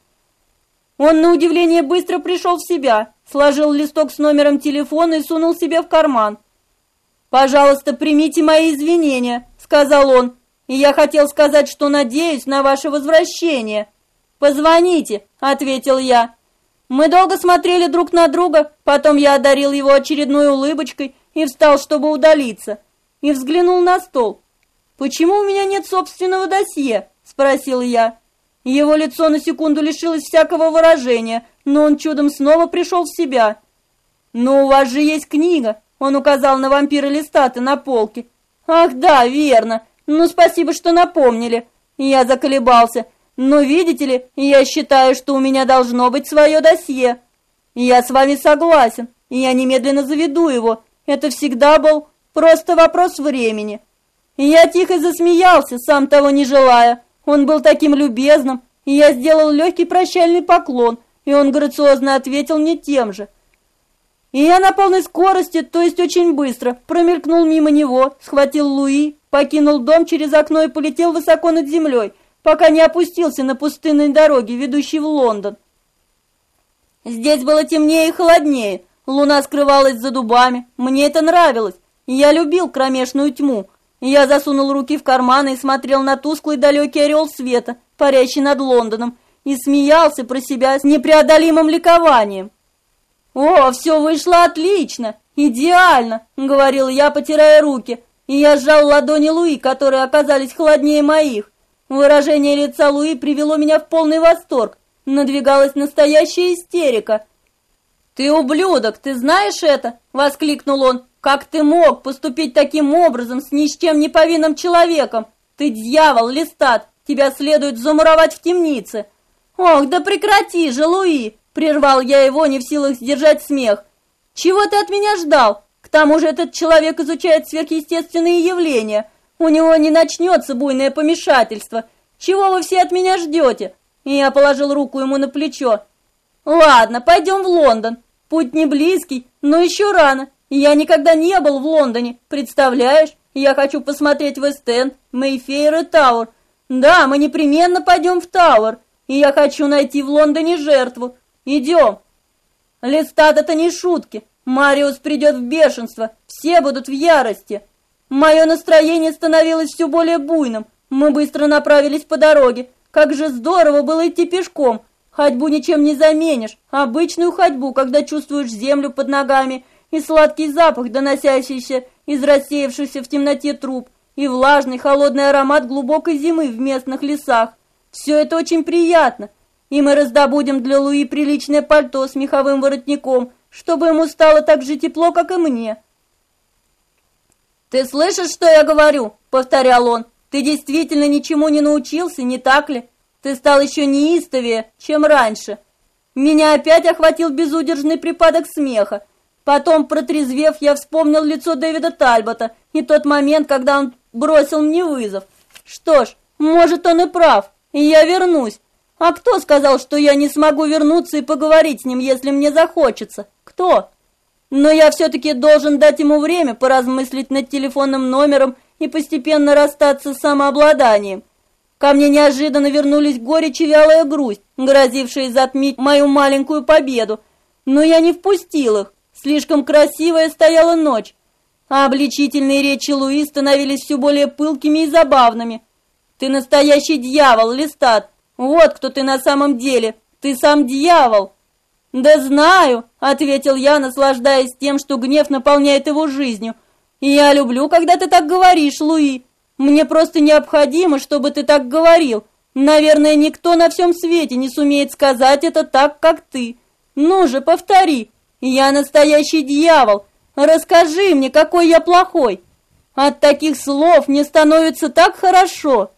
Он, на удивление, быстро пришел в себя, сложил листок с номером телефона и сунул себе в карман. «Пожалуйста, примите мои извинения», — сказал он. «И я хотел сказать, что надеюсь на ваше возвращение». «Позвоните», — ответил я. Мы долго смотрели друг на друга, потом я одарил его очередной улыбочкой и встал, чтобы удалиться, и взглянул на стол. «Почему у меня нет собственного досье?» — спросил я. Его лицо на секунду лишилось всякого выражения, но он чудом снова пришел в себя. «Но у вас же есть книга», он указал на вампира Листата на полке. «Ах, да, верно. Ну, спасибо, что напомнили». Я заколебался. «Но видите ли, я считаю, что у меня должно быть свое досье». «Я с вами согласен. Я немедленно заведу его. Это всегда был просто вопрос времени». Я тихо засмеялся, сам того не желая. Он был таким любезным, и я сделал легкий прощальный поклон, и он грациозно ответил мне тем же. И я на полной скорости, то есть очень быстро, промелькнул мимо него, схватил Луи, покинул дом через окно и полетел высоко над землей, пока не опустился на пустынной дороге, ведущей в Лондон. Здесь было темнее и холоднее, луна скрывалась за дубами, мне это нравилось, я любил кромешную тьму. Я засунул руки в карманы и смотрел на тусклый далекий орел света, парящий над Лондоном, и смеялся про себя с непреодолимым ликованием. «О, все вышло отлично! Идеально!» — говорил я, потирая руки. И я сжал ладони Луи, которые оказались холоднее моих. Выражение лица Луи привело меня в полный восторг. Надвигалась настоящая истерика. «Ты ублюдок, ты знаешь это?» — воскликнул он. «Как ты мог поступить таким образом с ни с чем не повинным человеком? Ты дьявол, листат, тебя следует замуровать в темнице». «Ох, да прекрати же, Луи!» Прервал я его, не в силах сдержать смех. «Чего ты от меня ждал? К тому же этот человек изучает сверхъестественные явления. У него не начнется буйное помешательство. Чего вы все от меня ждете?» И я положил руку ему на плечо. «Ладно, пойдем в Лондон. Путь не близкий, но еще рано. Я никогда не был в Лондоне, представляешь? Я хочу посмотреть Вест-Энд, Мейфейр и Тауэр. Да, мы непременно пойдем в Тауэр. И я хочу найти в Лондоне жертву. Идем. Лестат это не шутки. Мариус придет в бешенство. Все будут в ярости. Мое настроение становилось все более буйным. Мы быстро направились по дороге. Как же здорово было идти пешком. Ходьбу ничем не заменишь. Обычную ходьбу, когда чувствуешь землю под ногами и сладкий запах, доносящийся из рассеявшихся в темноте труб, и влажный холодный аромат глубокой зимы в местных лесах. Все это очень приятно, и мы раздобудем для Луи приличное пальто с меховым воротником, чтобы ему стало так же тепло, как и мне. «Ты слышишь, что я говорю?» — повторял он. «Ты действительно ничему не научился, не так ли? Ты стал еще неистовее, чем раньше». Меня опять охватил безудержный припадок смеха. Потом, протрезвев, я вспомнил лицо Дэвида Тальбота и тот момент, когда он бросил мне вызов. Что ж, может, он и прав, и я вернусь. А кто сказал, что я не смогу вернуться и поговорить с ним, если мне захочется? Кто? Но я все-таки должен дать ему время поразмыслить над телефонным номером и постепенно расстаться с самообладанием. Ко мне неожиданно вернулись горечь и вялая грусть, грозившие затмить мою маленькую победу. Но я не впустил их. Слишком красивая стояла ночь, а обличительные речи Луи становились все более пылкими и забавными. «Ты настоящий дьявол, Листат! Вот кто ты на самом деле! Ты сам дьявол!» «Да знаю», — ответил я, наслаждаясь тем, что гнев наполняет его жизнью. «И я люблю, когда ты так говоришь, Луи. Мне просто необходимо, чтобы ты так говорил. Наверное, никто на всем свете не сумеет сказать это так, как ты. Ну же, повтори. Я настоящий дьявол. Расскажи мне, какой я плохой. От таких слов мне становится так хорошо».